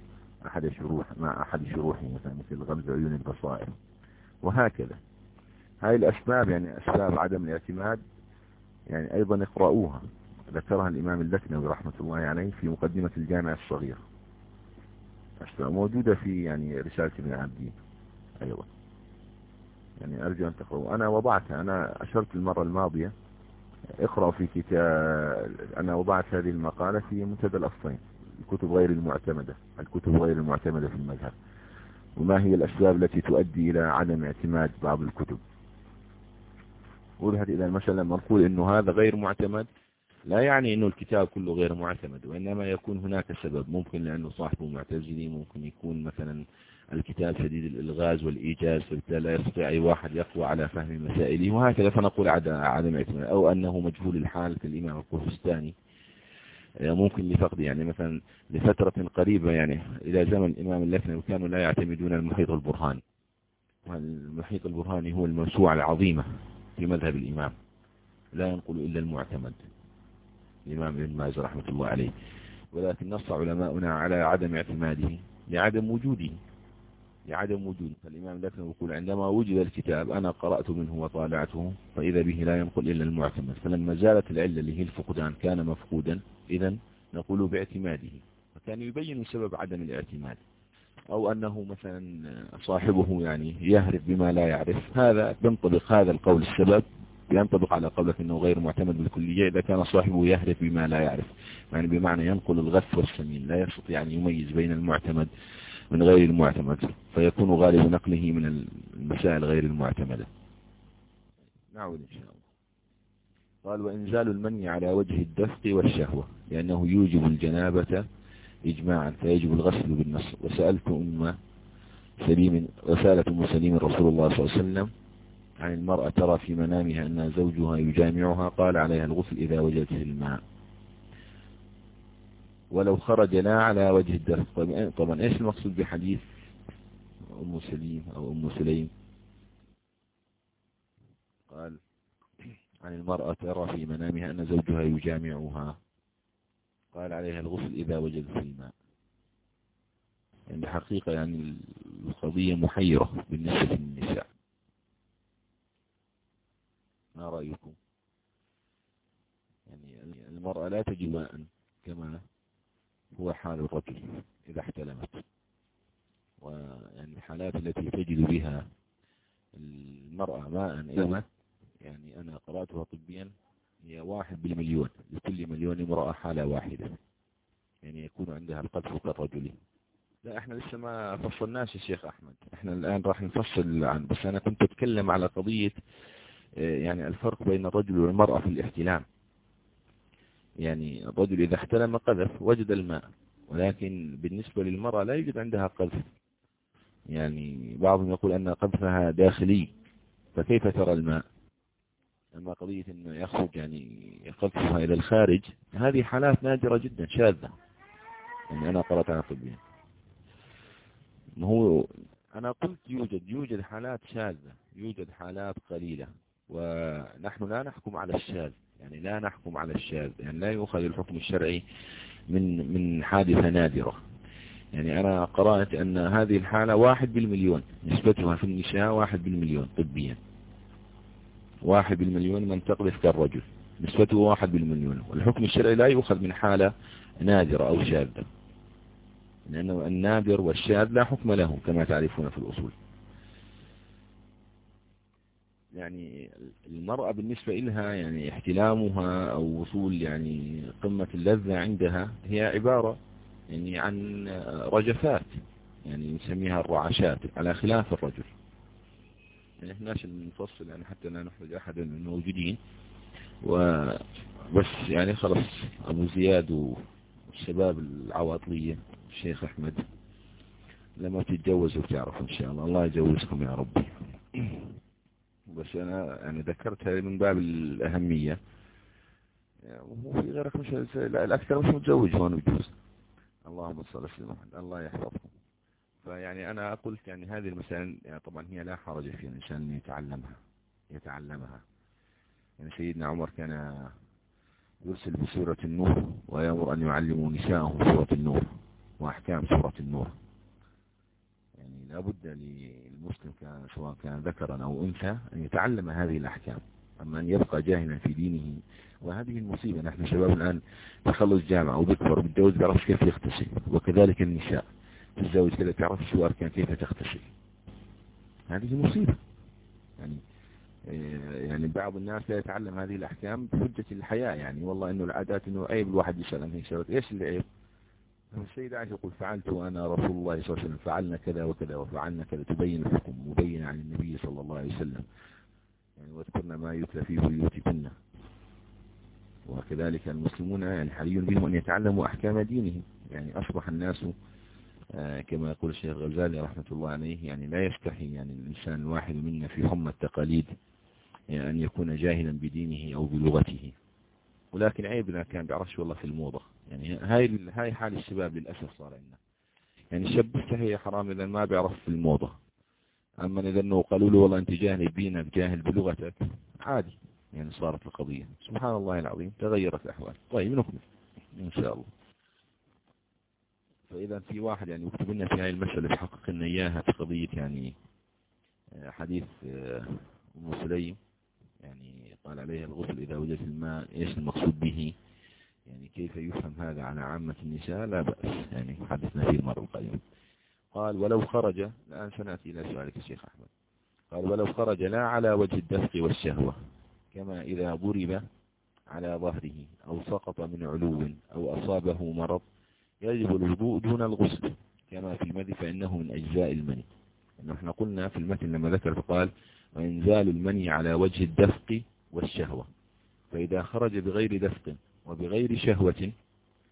أحد شروح مع أحد شروحه مثلا مثل غمز عيون البصائر. وهكذا. هاي الأسباب يعني أسباب عدم الاعتماد يعني أيضا اقرأوها ذكرها الإمام اللكنوي رحمة الله عليه في مقدمة الجامع الصغير. موجودة في يعني رسالة ابن عابدين أيضا. يعني أرجو أن تقرأوا. أنا وضعتها أنا أشرت المرة الماضية اقرأوا في كتاب أنا وضعت هذه المقالة في منتدى الافصين الكتب غير المعتمدة الكتب غير المعتمدة في المذهب. وما هي الأسباب التي تؤدي إلى عدم اعتماد بعض الكتب؟ وذهب إلى مثلا نقول إنه هذا غير معتمد لا يعني إنه الكتاب كله غير معتمد وإنما يكون هناك سبب ممكن لأنه صاحبه معتزلي ممكن يكون مثلا الكتاب شديد الإلغاز والإيجاز فبالتالي لا يستطيع أي واحد يقوى على فهم مسائله وهكذا فنقول عدم اعتماد أو أنه مجهول الحال كالإمام القرفستاني ممكن لفقد يعني مثلا لفترة قريبة يعني إلى زمن الإمام اللثني كانوا لا يعتمدون المحيط البرهاني. والمحيط البرهاني هو الموسوعة العظيمة في مذهب الإمام. لا ينقل إلا المعتمد. الإمام ابن ماجه رحمة الله عليه. ولكن نص علماؤنا على عدم اعتماده لعدم وجوده. لعدم وجوده فالإمام لكن يقول عندما وجد الكتاب أنا قرأت منه وطالعته فإذا به لا ينقل إلا المعتمد. فلما زالت العلة اللي هي الفقدان كان مفقودا إذا نقول باعتماده. فكان يبين سبب عدم الاعتماد. أو أنه مثلا صاحبه يعني يهرب بما لا يعرف. هذا ينطبق هذا القول السبب. ينطبق على قولك أنه غير معتمد بالكلية. إذا كان صاحبه يهرب بما لا يعرف. يعني بمعنى ينقل الغث والسمين لا يستطيع أن يميز بين المعتمد من غير المعتمد فيكون غالب نقله من المسائل غير المعتمدة. نعود إن شاء الله. قال وإنزال المني على وجه الدفق والشهوة لأنه يوجب الجنابة إجماعا فيجب الغسل بالنص. وسألت أم سليم وسألت أم سليم رسول الله صلى الله عليه وسلم عن المرأة ترى في منامها أن زوجها يجامعها قال عليها الغسل إذا وجدت الماء. ولو خرج لا على وجه الدفق طبعا إيش المقصود بحديث أم سليم أو أم سليم؟ قال عن المرأة ترى في منامها أن زوجها يجامعها. قال عليها الغسل إذا وجدت الماء يعني حقيقة يعني القضية محيرة بالنسبة للنساء. ما رأيكم؟ يعني المرأة لا تجد ماء كما هو حال الرجل إذا احتلمت. ويعني الحالات التي تجد بها المرأة ماء إذا يعني أنا قرأتها طبيا هي واحد بالمليون لكل مليون امرأة حالة واحدة. يعني يكون عندها القذف كالرجل لا إحنا لسه ما فصلناش يا شيخ أحمد. إحنا الآن راح نفصل عن بس أنا كنت أتكلم على قضية يعني الفرق بين الرجل والمرأة في الاحتلام. يعني الرجل إذا احتلم قذف وجد الماء ولكن بالنسبة للمرأة لا يوجد عندها قذف. يعني بعضهم يقول أن قذفها داخلي فكيف ترى الماء؟ أما قضية أنه يخرج يعني قذفها إلى الخارج هذه حالات نادرة جدا شاذة. يعني أنا قرأت عن طبيا هو أنا قلت يوجد يوجد حالات شاذة يوجد حالات قليلة ونحن لا نحكم على الشاذ. يعني لا نحكم على الشاذ يعني لا يؤخذ الحكم الشرعي من من حادثة نادرة. يعني أنا قرأت أن هذه الحالة واحد بالمليون نسبتها في النساء واحد بالمليون طبيا. واحد بالمليون من تقذف كالرجل نسبته واحد بالمليون. والحكم الشرعي لا يؤخذ من حالة نادرة أو شاذة. لأنه النادر والشاذ لا حكم له كما تعرفون في الأصول. يعني المرأة بالنسبة إلها يعني احتلامها أو وصول يعني قمة اللذة عندها هي عبارة يعني عن رجفات يعني نسميها الرعشات على خلاف الرجل. يعني إحنا نفصل يعني حتى لا نحرج أحد من الموجودين. وبس يعني خلص أبو زياد الشباب العواطلية الشيخ أحمد لما تتجوزوا بتعرفوا إن شاء الله. الله يجوزكم يا ربي بس أنا يعني ذكرتها من باب الأهمية. وفي غيرك مش الأكثر مش متزوج هون بجوز اللهم صل وسلم الله يحفظكم فيعني أنا قلت يعني هذه المسائل يعني طبعا هي لا حرج في الإنسان يتعلمها يتعلمها. يعني سيدنا عمر كان يرسل بسورة النور ويأمر أن يعلموا نساءهم سورة النور وأحكام سورة النور. يعني لا بد للمسلم سواء كان ذكرا أو أنثى أن يتعلم هذه الأحكام. أما أن يبقى جاهلا في دينه وهذه المصيبة. نحن شباب الآن يخلص جامعة وبكبر بالجوز بيعرفش كيف يغتسل وكذلك النساء. تتزوج كذا تعرف شو أركان كيف تغتسل هذه مصيبة. يعني يعني بعض الناس لا يتعلم هذه الأحكام بحجة الحياة. يعني والله إنه العادات إنه عيب الواحد يسأل عن شغلات إيش السيد عائشة يقول فعلت وأنا رسول الله صلى الله عليه وسلم فعلنا كذا وكذا وفعلنا كذا تبين الحكم مبين عن النبي صلى الله عليه وسلم. يعني واذكرنا ما يتلى في بيوتكن وكذلك المسلمون يعني حري بهم أن يتعلموا أحكام دينهم. يعني أصبح الناس آه، كما يقول الشيخ غزالي رحمة الله عليه يعني لا يستحي يعني الإنسان الواحد منا في هم التقاليد يعني أن يكون جاهلا بدينه أو بلغته. ولكن عيبنا كان بيعرفش والله في الموضة. يعني هاي هاي حال الشباب للأسف صار عندنا. يعني الشاب هي حرام إذا ما بيعرف في الموضة. أما إذا أنه قالوا له والله أنت جاهل بدينك جاهل بلغتك عادي. يعني صارت القضية. سبحان الله العظيم تغيرت الأحوال. طيب نكمل. إن شاء الله. فإذا في واحد يعني يكتب لنا في هذه المسألة يحقق لنا إياها في قضية يعني آه، حديث آه، أم سليم. يعني قال عليها الغسل إذا وجدت الماء إيش المقصود به؟ يعني كيف يفهم هذا على عامة النساء؟ لا بأس. يعني حدثنا فيه المرة القادمة. قال ولو خرج الآن سنأتي إلى سؤالك الشيخ أحمد. قال ولو خرج لا على وجه الدفق والشهوة كما إذا ضرب على ظهره أو سقط من علو أو أصابه مرض يجب الوضوء دون الغسل كما في المذي فإنه من أجزاء المني. نحن قلنا في المتن لما ذكر فقال وإنزال المني على وجه الدفق والشهوة. فإذا خرج بغير دفق وبغير شهوة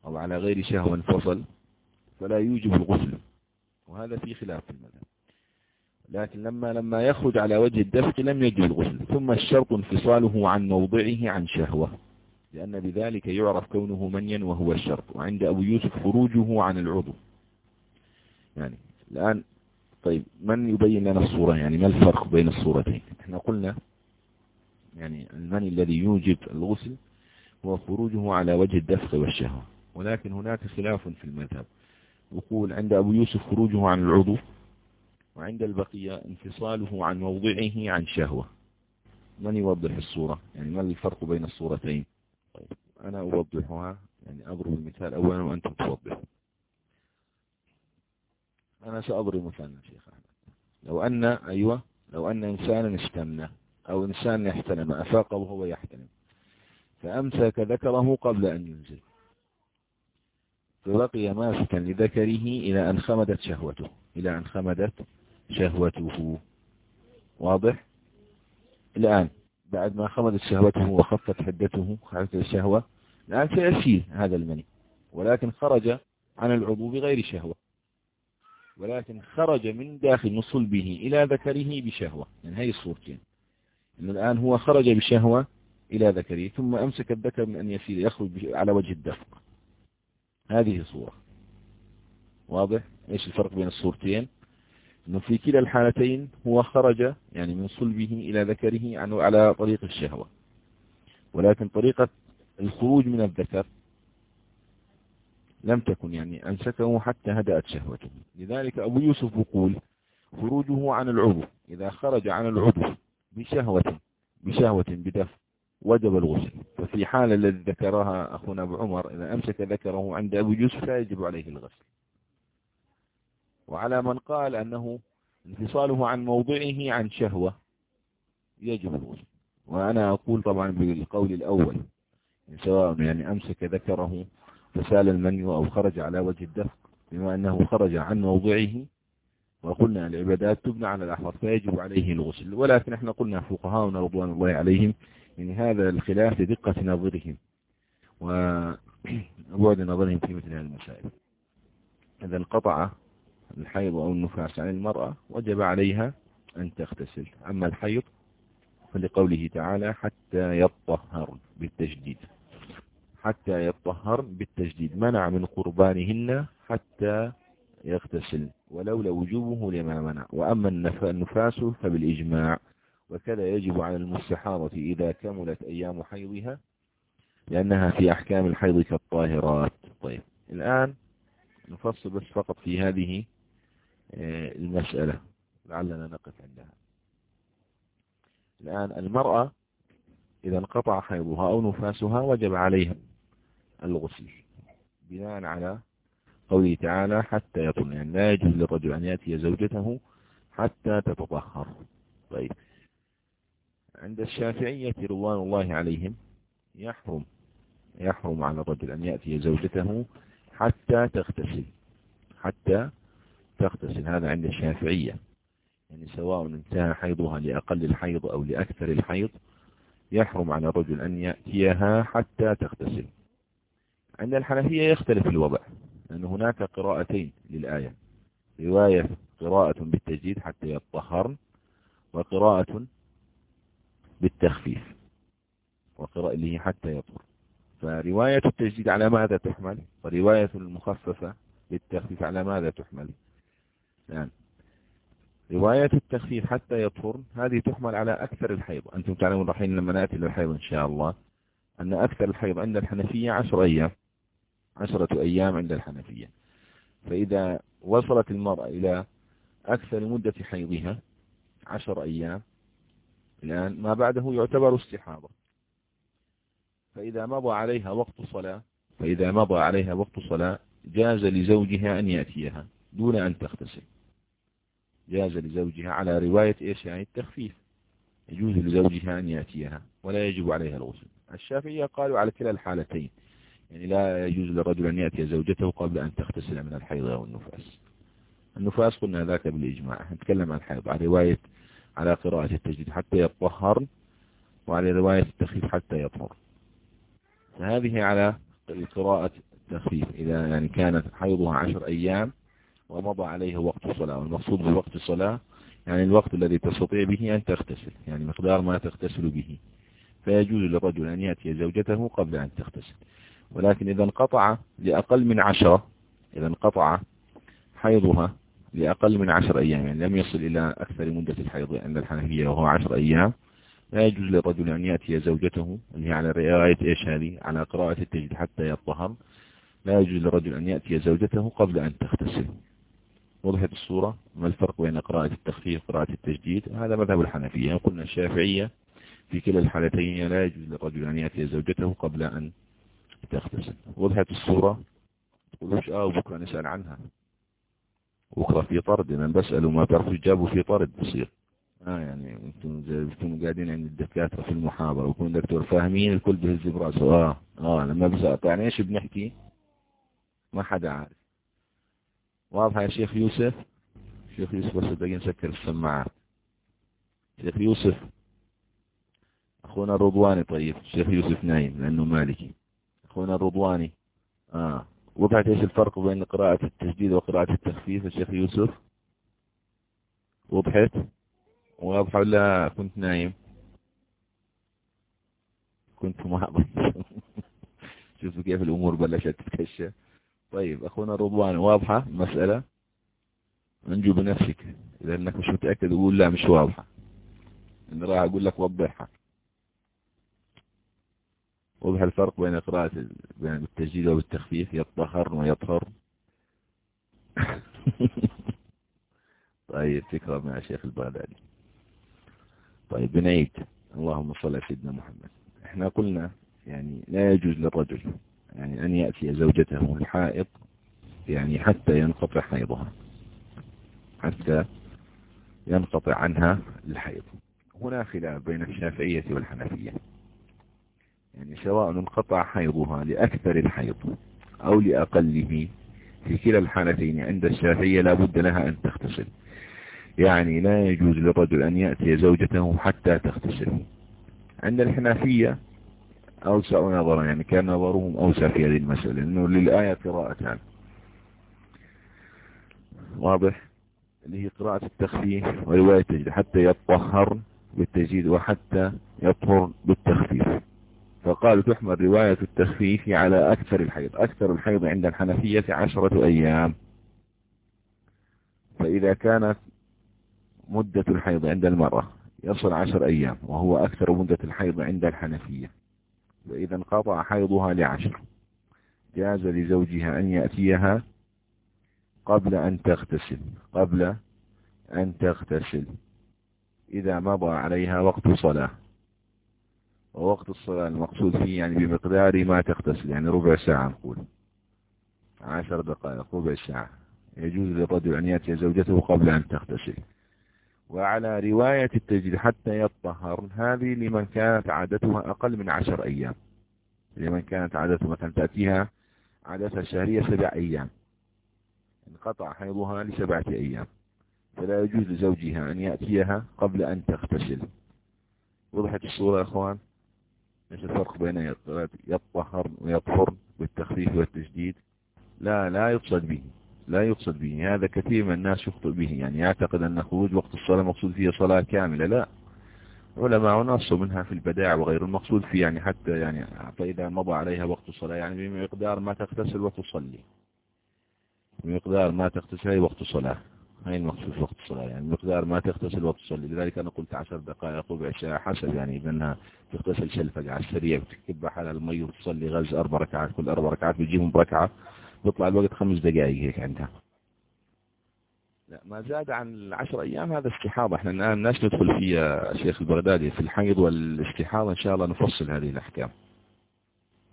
أو على غير شهوة انفصل فلا يوجب الغسل. وهذا في خلاف في المذهب. لكن لما لما يخرج على وجه الدفق لم يجب الغسل. ثم الشرط انفصاله عن موضعه عن شهوة. لأن بذلك يعرف كونه منيا وهو الشرط. وعند أبو يوسف خروجه عن العضو. يعني الآن طيب من يبين لنا الصورة؟ يعني ما الفرق بين الصورتين؟ إحنا قلنا يعني المني الذي يوجب الغسل هو خروجه على وجه الدفق والشهوة. ولكن هناك خلاف في المذهب. يقول عند أبو يوسف خروجه عن العضو وعند البقية انفصاله عن موضعه عن شهوة. من يوضح الصورة؟ يعني ما الفرق بين الصورتين؟ طيب أنا أوضحها يعني أضرب المثال أولا وأنتم توضحوا أنا سأضرب مثالا شيخ أحمد. لو أن أيوة لو أن إنسانا استمنى أو إنسان يحتلم أفاق وهو يحتلم فأمسك ذكره قبل أن ينزل. فبقي ماسكا لذكره إلى أن خمدت شهوته. إلى أن خمدت شهوته. واضح؟ الآن بعد ما خمدت شهوته وخفت حدته خفت الشهوة الآن سيسيل هذا المني. ولكن خرج عن العضو بغير شهوة. ولكن خرج من داخل صلبه إلى ذكره بشهوة. يعني هي الصورتين. إنه الآن هو خرج بشهوة إلى ذكره ثم أمسك الذكر من أن يسير يخرج على وجه الدفق. هذه صورة. واضح؟ إيش الفرق بين الصورتين؟ أنه في كلا الحالتين هو خرج يعني من صلبه إلى ذكره عنه على طريق الشهوة. ولكن طريقة الخروج من الذكر لم تكن يعني أمسكه حتى هدأت شهوته. لذلك أبو يوسف يقول خروجه عن العضو. إذا خرج عن العضو بشهوة بشهوة بدفع وجب الغسل. ففي حال الذي ذكرها أخونا أبو عمر إذا أمسك ذكره عند أبو يوسف فيجب عليه الغسل. وعلى من قال أنه انفصاله عن موضعه عن شهوة يجب الغسل. وأنا أقول طبعا بالقول الأول سواء يعني أمسك ذكره فسال المني أو خرج على وجه الدفق بما أنه خرج عن موضعه وقلنا العبادات تبنى على الأحوال فيجب عليه الغسل. ولكن إحنا قلنا فقهاؤنا رضوان الله عليهم يعني هذا الخلاف لدقة نظرهم بعد نظرهم في مثل هذه المسائل. إذا انقطع الحيض أو النفاس عن المرأة وجب عليها أن تغتسل. أما الحيض فلقوله تعالى حتى يطهر بالتجديد. حتى يطهر بالتجديد. منع من قربانهن حتى يغتسل ولولا وجوبه لما منع. وأما النفاس فبالإجماع. وكذا يجب على المستحاضة إذا كملت أيام حيضها لأنها في أحكام الحيض كالطاهرات. طيب الآن نفصل بس فقط في هذه آه، المسألة لعلنا نقف عندها. الآن المرأة إذا انقطع حيضها أو نفاسها وجب عليها الغسل بناء على قوله تعالى حتى يطل يعني لا يجوز للرجل أن يأتي زوجته حتى تتطهر. طيب عند الشافعية رضوان الله عليهم يحرم يحرم على الرجل أن يأتي زوجته حتى تغتسل حتى تغتسل. هذا عند الشافعية. يعني سواء انتهى حيضها لأقل الحيض أو لأكثر الحيض يحرم على الرجل أن يأتيها حتى تغتسل. عند الحنفية يختلف الوضع لأن هناك قراءتين للآية. رواية قراءة بالتجديد حتى يطهرن وقراءة بالتخفيف هي حتى يطهر. فرواية التجديد على ماذا تحمل؟ ورواية المخففة بالتخفيف على ماذا تحمل؟ يعني رواية التخفيف حتى يطهر هذه تحمل على أكثر الحيض. أنتم تعلمون رحين لما نأتي للحيض إن شاء الله أن أكثر الحيض عند الحنفية عشر أيام عشرة أيام عند الحنفية. فإذا وصلت المرأة إلى أكثر مدة حيضها عشر أيام الآن ما بعده يعتبر استحاضة. فإذا مضى عليها وقت صلاة فإذا مضى عليها وقت صلاة جاز لزوجها أن يأتيها دون أن تغتسل. جاز لزوجها على رواية إيش يعني؟ التخفيف. يجوز لزوجها أن يأتيها ولا يجب عليها الغسل. الشافعية قالوا على كلا الحالتين. يعني لا يجوز للرجل أن يأتي زوجته قبل أن تغتسل من الحيض أو النفاس. النفاس قلنا ذاك بالإجماع. نتكلم عن الحيض على رواية على قراءة التجديد حتى يطهر وعلى رواية التخفيف حتى يطهر. فهذه على قراءة التخفيف. إذا يعني كانت حيضها عشر أيام ومضى عليه وقت الصلاة والمقصود بوقت الصلاة يعني الوقت الذي تستطيع به أن تغتسل يعني مقدار ما تغتسل به. فيجوز للرجل أن يأتي زوجته قبل أن تغتسل. ولكن إذا انقطع لأقل من عشرة إذا انقطع حيضها لأقل من عشر أيام يعني لم يصل إلى أكثر مدة الحيض عند الحنفية وهو عشر أيام. لا يجوز للرجل أن يأتي زوجته اللي هي على رعاية إيش هذه؟ على قراءة التجد حتى يطهر. لا يجوز للرجل أن يأتي زوجته قبل أن تغتسل. وضحت الصورة ما الفرق بين قراءة التخفيف وقراءة التجديد؟ هذا مذهب الحنفية. قلنا الشافعية في كلا الحالتين لا يجوز للرجل أن يأتي زوجته قبل أن تغتسل. وضحت الصورة تقولوش آه بكرة نسأل عنها. بكرة في طرد أنا بسأل وما تعرفوا جابوا في طرد بصير. آه يعني أنتم أنتم قاعدين عند الدكاترة في المحاضرة ويكون دكتور فاهمين الكل بهز براسه. آه آه لما بسأل. يعني إيش بنحكي؟ ما حدا عارف. واضح يا شيخ يوسف؟ شيخ يوسف بس بدي نسكر السماعات. شيخ يوسف؟ أخونا الرضواني طيب. شيخ يوسف نايم لأنه مالكي. أخونا الرضواني؟ آه. وضحت إيش الفرق بين قراءة التجديد وقراءة التخفيف يا شيخ يوسف؟ وضحت؟ واضحة ولا كنت نايم. كنت محبط شوفوا كيف الأمور بلشت تتكشف. طيب أخونا رضوان واضحة المسألة؟ انجو بنفسك. إذا أنك مش متأكد قول لا مش واضحة. إن راح أقول لك وضحها. وضح الفرق بين قراءة بين التجديد والتخفيف يطهر ويطهر. طيب فكرة مع شيخ البغدادي. طيب بنعيد. اللهم صل على سيدنا محمد. إحنا قلنا يعني لا يجوز للرجل يعني أن يأتي زوجته الحائض يعني حتى ينقطع حيضها. حتى ينقطع عنها الحيض. هنا خلاف بين الشافعية والحنفية. سواء انقطع حيضها لأكثر الحيض أو لأقله في كلا الحالتين عند الشافعية لا بد لها أن تغتسل. يعني لا يجوز للرجل أن يأتي زوجته حتى تغتسل. عند الحنفية أوسع نظرا يعني كان نظرهم أوسع في هذه المسألة لأنه للآية قراءتان واضح؟ اللي هي قراءة التخفيف ورواية التجديد حتى يطهر بالتجديد وحتى يطهر بالتخفيف. فقالوا تحمل رواية التخفيف على أكثر الحيض. أكثر الحيض عند الحنفية عشرة أيام. فإذا كانت مدة الحيض عند المرأة يصل عشر أيام وهو أكثر مدة الحيض عند الحنفية. فإذا انقطع حيضها لعشر. جاز لزوجها أن يأتيها قبل أن تغتسل. قبل أن تغتسل. إذا مضى عليها وقت صلاة. ووقت الصلاة المقصود فيه يعني بمقدار ما تغتسل يعني ربع ساعة نقول. عشر دقائق ربع ساعة. يجوز للرجل أن يأتي زوجته قبل أن تغتسل. وعلى رواية التجديد حتى يطهر هذه لمن كانت عادتها أقل من عشر أيام. لمن كانت عادته مثلا تأتيها عادتها الشهرية سبع أيام. انقطع حيضها لسبعة أيام. فلا يجوز لزوجها أن يأتيها قبل أن تغتسل. وضحت الصورة يا أخوان؟ إيش الفرق بين يطهر ويطهر بالتخفيف والتجديد؟ لا لا يقصد به لا يقصد به. هذا كثير من الناس يخطئ به. يعني يعتقد أن خروج وقت الصلاة مقصود فيه صلاة كاملة. لا. علماء نصوا منها في البداع وغير المقصود فيه. يعني حتى يعني فإذا مضى عليها وقت الصلاة يعني بمقدار ما تغتسل وتصلي. بمقدار ما تغتسل وقت الصلاة. هاي المقصود وقت الصلاة يعني مقدار ما تغتسل وتصلي لذلك أنا قلت عشر دقائق ربع ساعة حسب يعني بأنها تغتسل شلفة على السريع بتكب حالها المي وتصلي غز أربع ركعات كل أربع ركعات بتجيهم بركعة بيطلع الوقت خمس دقائق هيك عندها. لا ما زاد عن العشر أيام هذا استحاضة. إحنا الآن الناس ندخل فيها شيخ البغدادي في الحيض والاستحاضة إن شاء الله نفصل هذه الأحكام.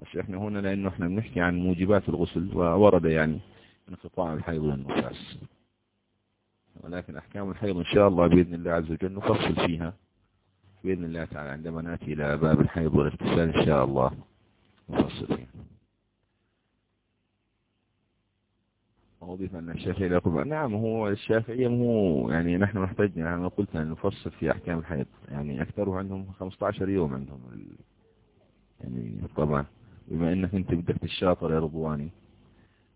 بس إحنا هنا لأنه إحنا بنحكي عن موجبات الغسل وورد يعني انقطاع الحيض والنفاس. ولكن أحكام الحيض إن شاء الله بإذن الله عز وجل نفصل فيها. بإذن الله تعالى عندما نأتي إلى باب الحيض والاغتسال إن شاء الله نفصل فيها. وضيف أن الشافعي لا يقول نعم هو الشافعية هو يعني نحن نحتاج يعني أنا قلت أن نفصل في أحكام الحيض. يعني أكثره عندهم 15 يوم عندهم. يعني طبعا بما أنك أنت بدك الشاطر يا رضواني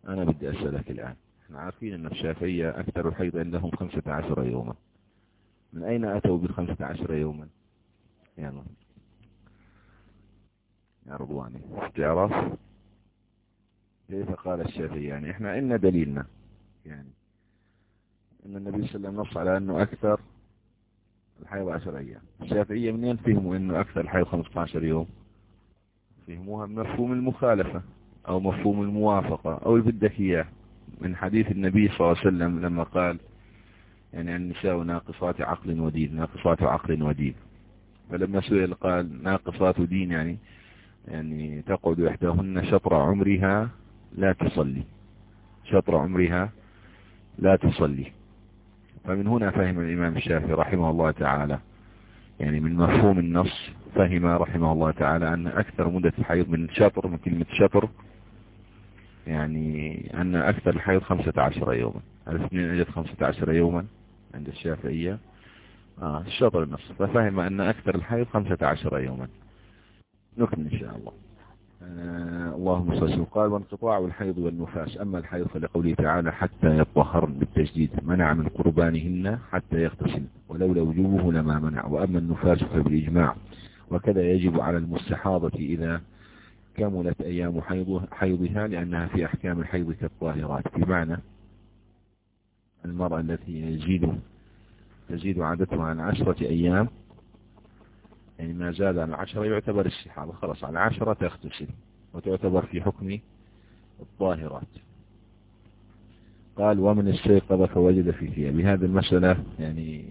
أنا بدي أسألك الآن. إحنا عارفين أن الشافعية أكثر الحيض عندهم 15 يوما. من أين أتوا بالخمسة عشر يوما؟ يعني يا رضواني. تعرف كيف قال الشافعي؟ يعني إحنا عندنا دليلنا. يعني إن النبي صلى الله عليه وسلم نص على أنه أكثر الحيض عشر أيام. الشافعية منين فهموا أنه أكثر الحيض 15 يوم؟ فهموها بمفهوم المخالفة أو مفهوم الموافقة أو اللي بدك اياه من حديث النبي صلى الله عليه وسلم لما قال يعني النساء ناقصات عقل ودين ناقصات عقل ودين. فلما سئل قال ناقصات دين يعني يعني تقعد إحداهن شطر عمرها لا تصلي. شطر عمرها لا تصلي. فمن هنا فهم الإمام الشافعي رحمه الله تعالى. يعني من مفهوم النص فهم رحمه الله تعالى أن أكثر مدة الحيض من شطر من كلمة شطر يعني أن أكثر الحيض خمسة عشر يوما. الاثنين أجد خمسة عشر يوما عند الشافعية. آه الشطر النص ففهم أن أكثر الحيض خمسة عشر يوما. نكمل إن شاء الله. آه اللهم صل وسلم. قال وانقطاع الحيض والنفاس. أما الحيض فلقوله تعالى حتى يطهرن بالتجديد. منع من قربانهن حتى يغتسل. ولولا وجوبه لما منع. وأما النفاس فبالإجماع. وكذا يجب على المستحاضة إذا كملت أيام حيضها لأنها في أحكام الحيض كالطاهرات. بمعنى المرأة التي يزيد تزيد عادتها عن عشرة أيام يعني ما زاد عن العشرة يعتبر استحاضة خلاص على عشرة تغتسل وتعتبر في حكم الطاهرات. قال ومن استيقظ فوجد في ثيابه. هذه المسألة يعني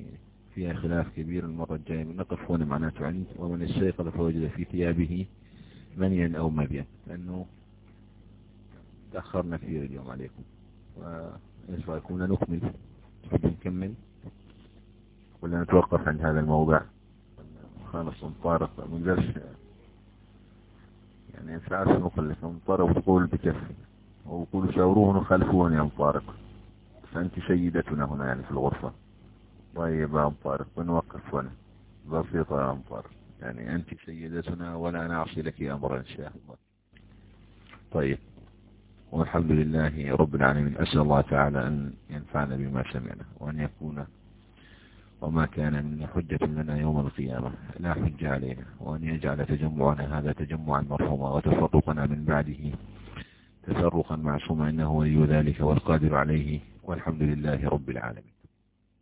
فيها خلاف كبير المرة الجاية. نقف هنا معناته. عند ومن استيقظ فوجد في ثيابه منيا أو مبيا لأنه تأخرنا كثير اليوم عليكم. وإيش رأيكم نكمل. نكمل. ولا نتوقف عند هذا الموضع خالص مطارق من درس يعني نقول لك مطارق وتقول بكفي ويقولوا شاوروهن وخالفوهن يا مطارق فأنت سيدتنا هنا يعني في الغرفة. طيب يا مطارق بنوقف هنا. بسيطة يا مطارق يعني أنت سيدتنا ولا نعصي لك أمرا إن شاء الله. طيب. والحمد لله رب العالمين. أسأل الله تعالى أن ينفعنا بما سمعنا وأن يكون وما كان من حجة لنا يوم القيامة. لا حجة علينا وأن يجعل تجمعنا هذا تجمعا مرحوما وتفرقنا من بعده. تفرقا معصوما إنه ولي ذلك والقادر عليه. والحمد لله رب العالمين.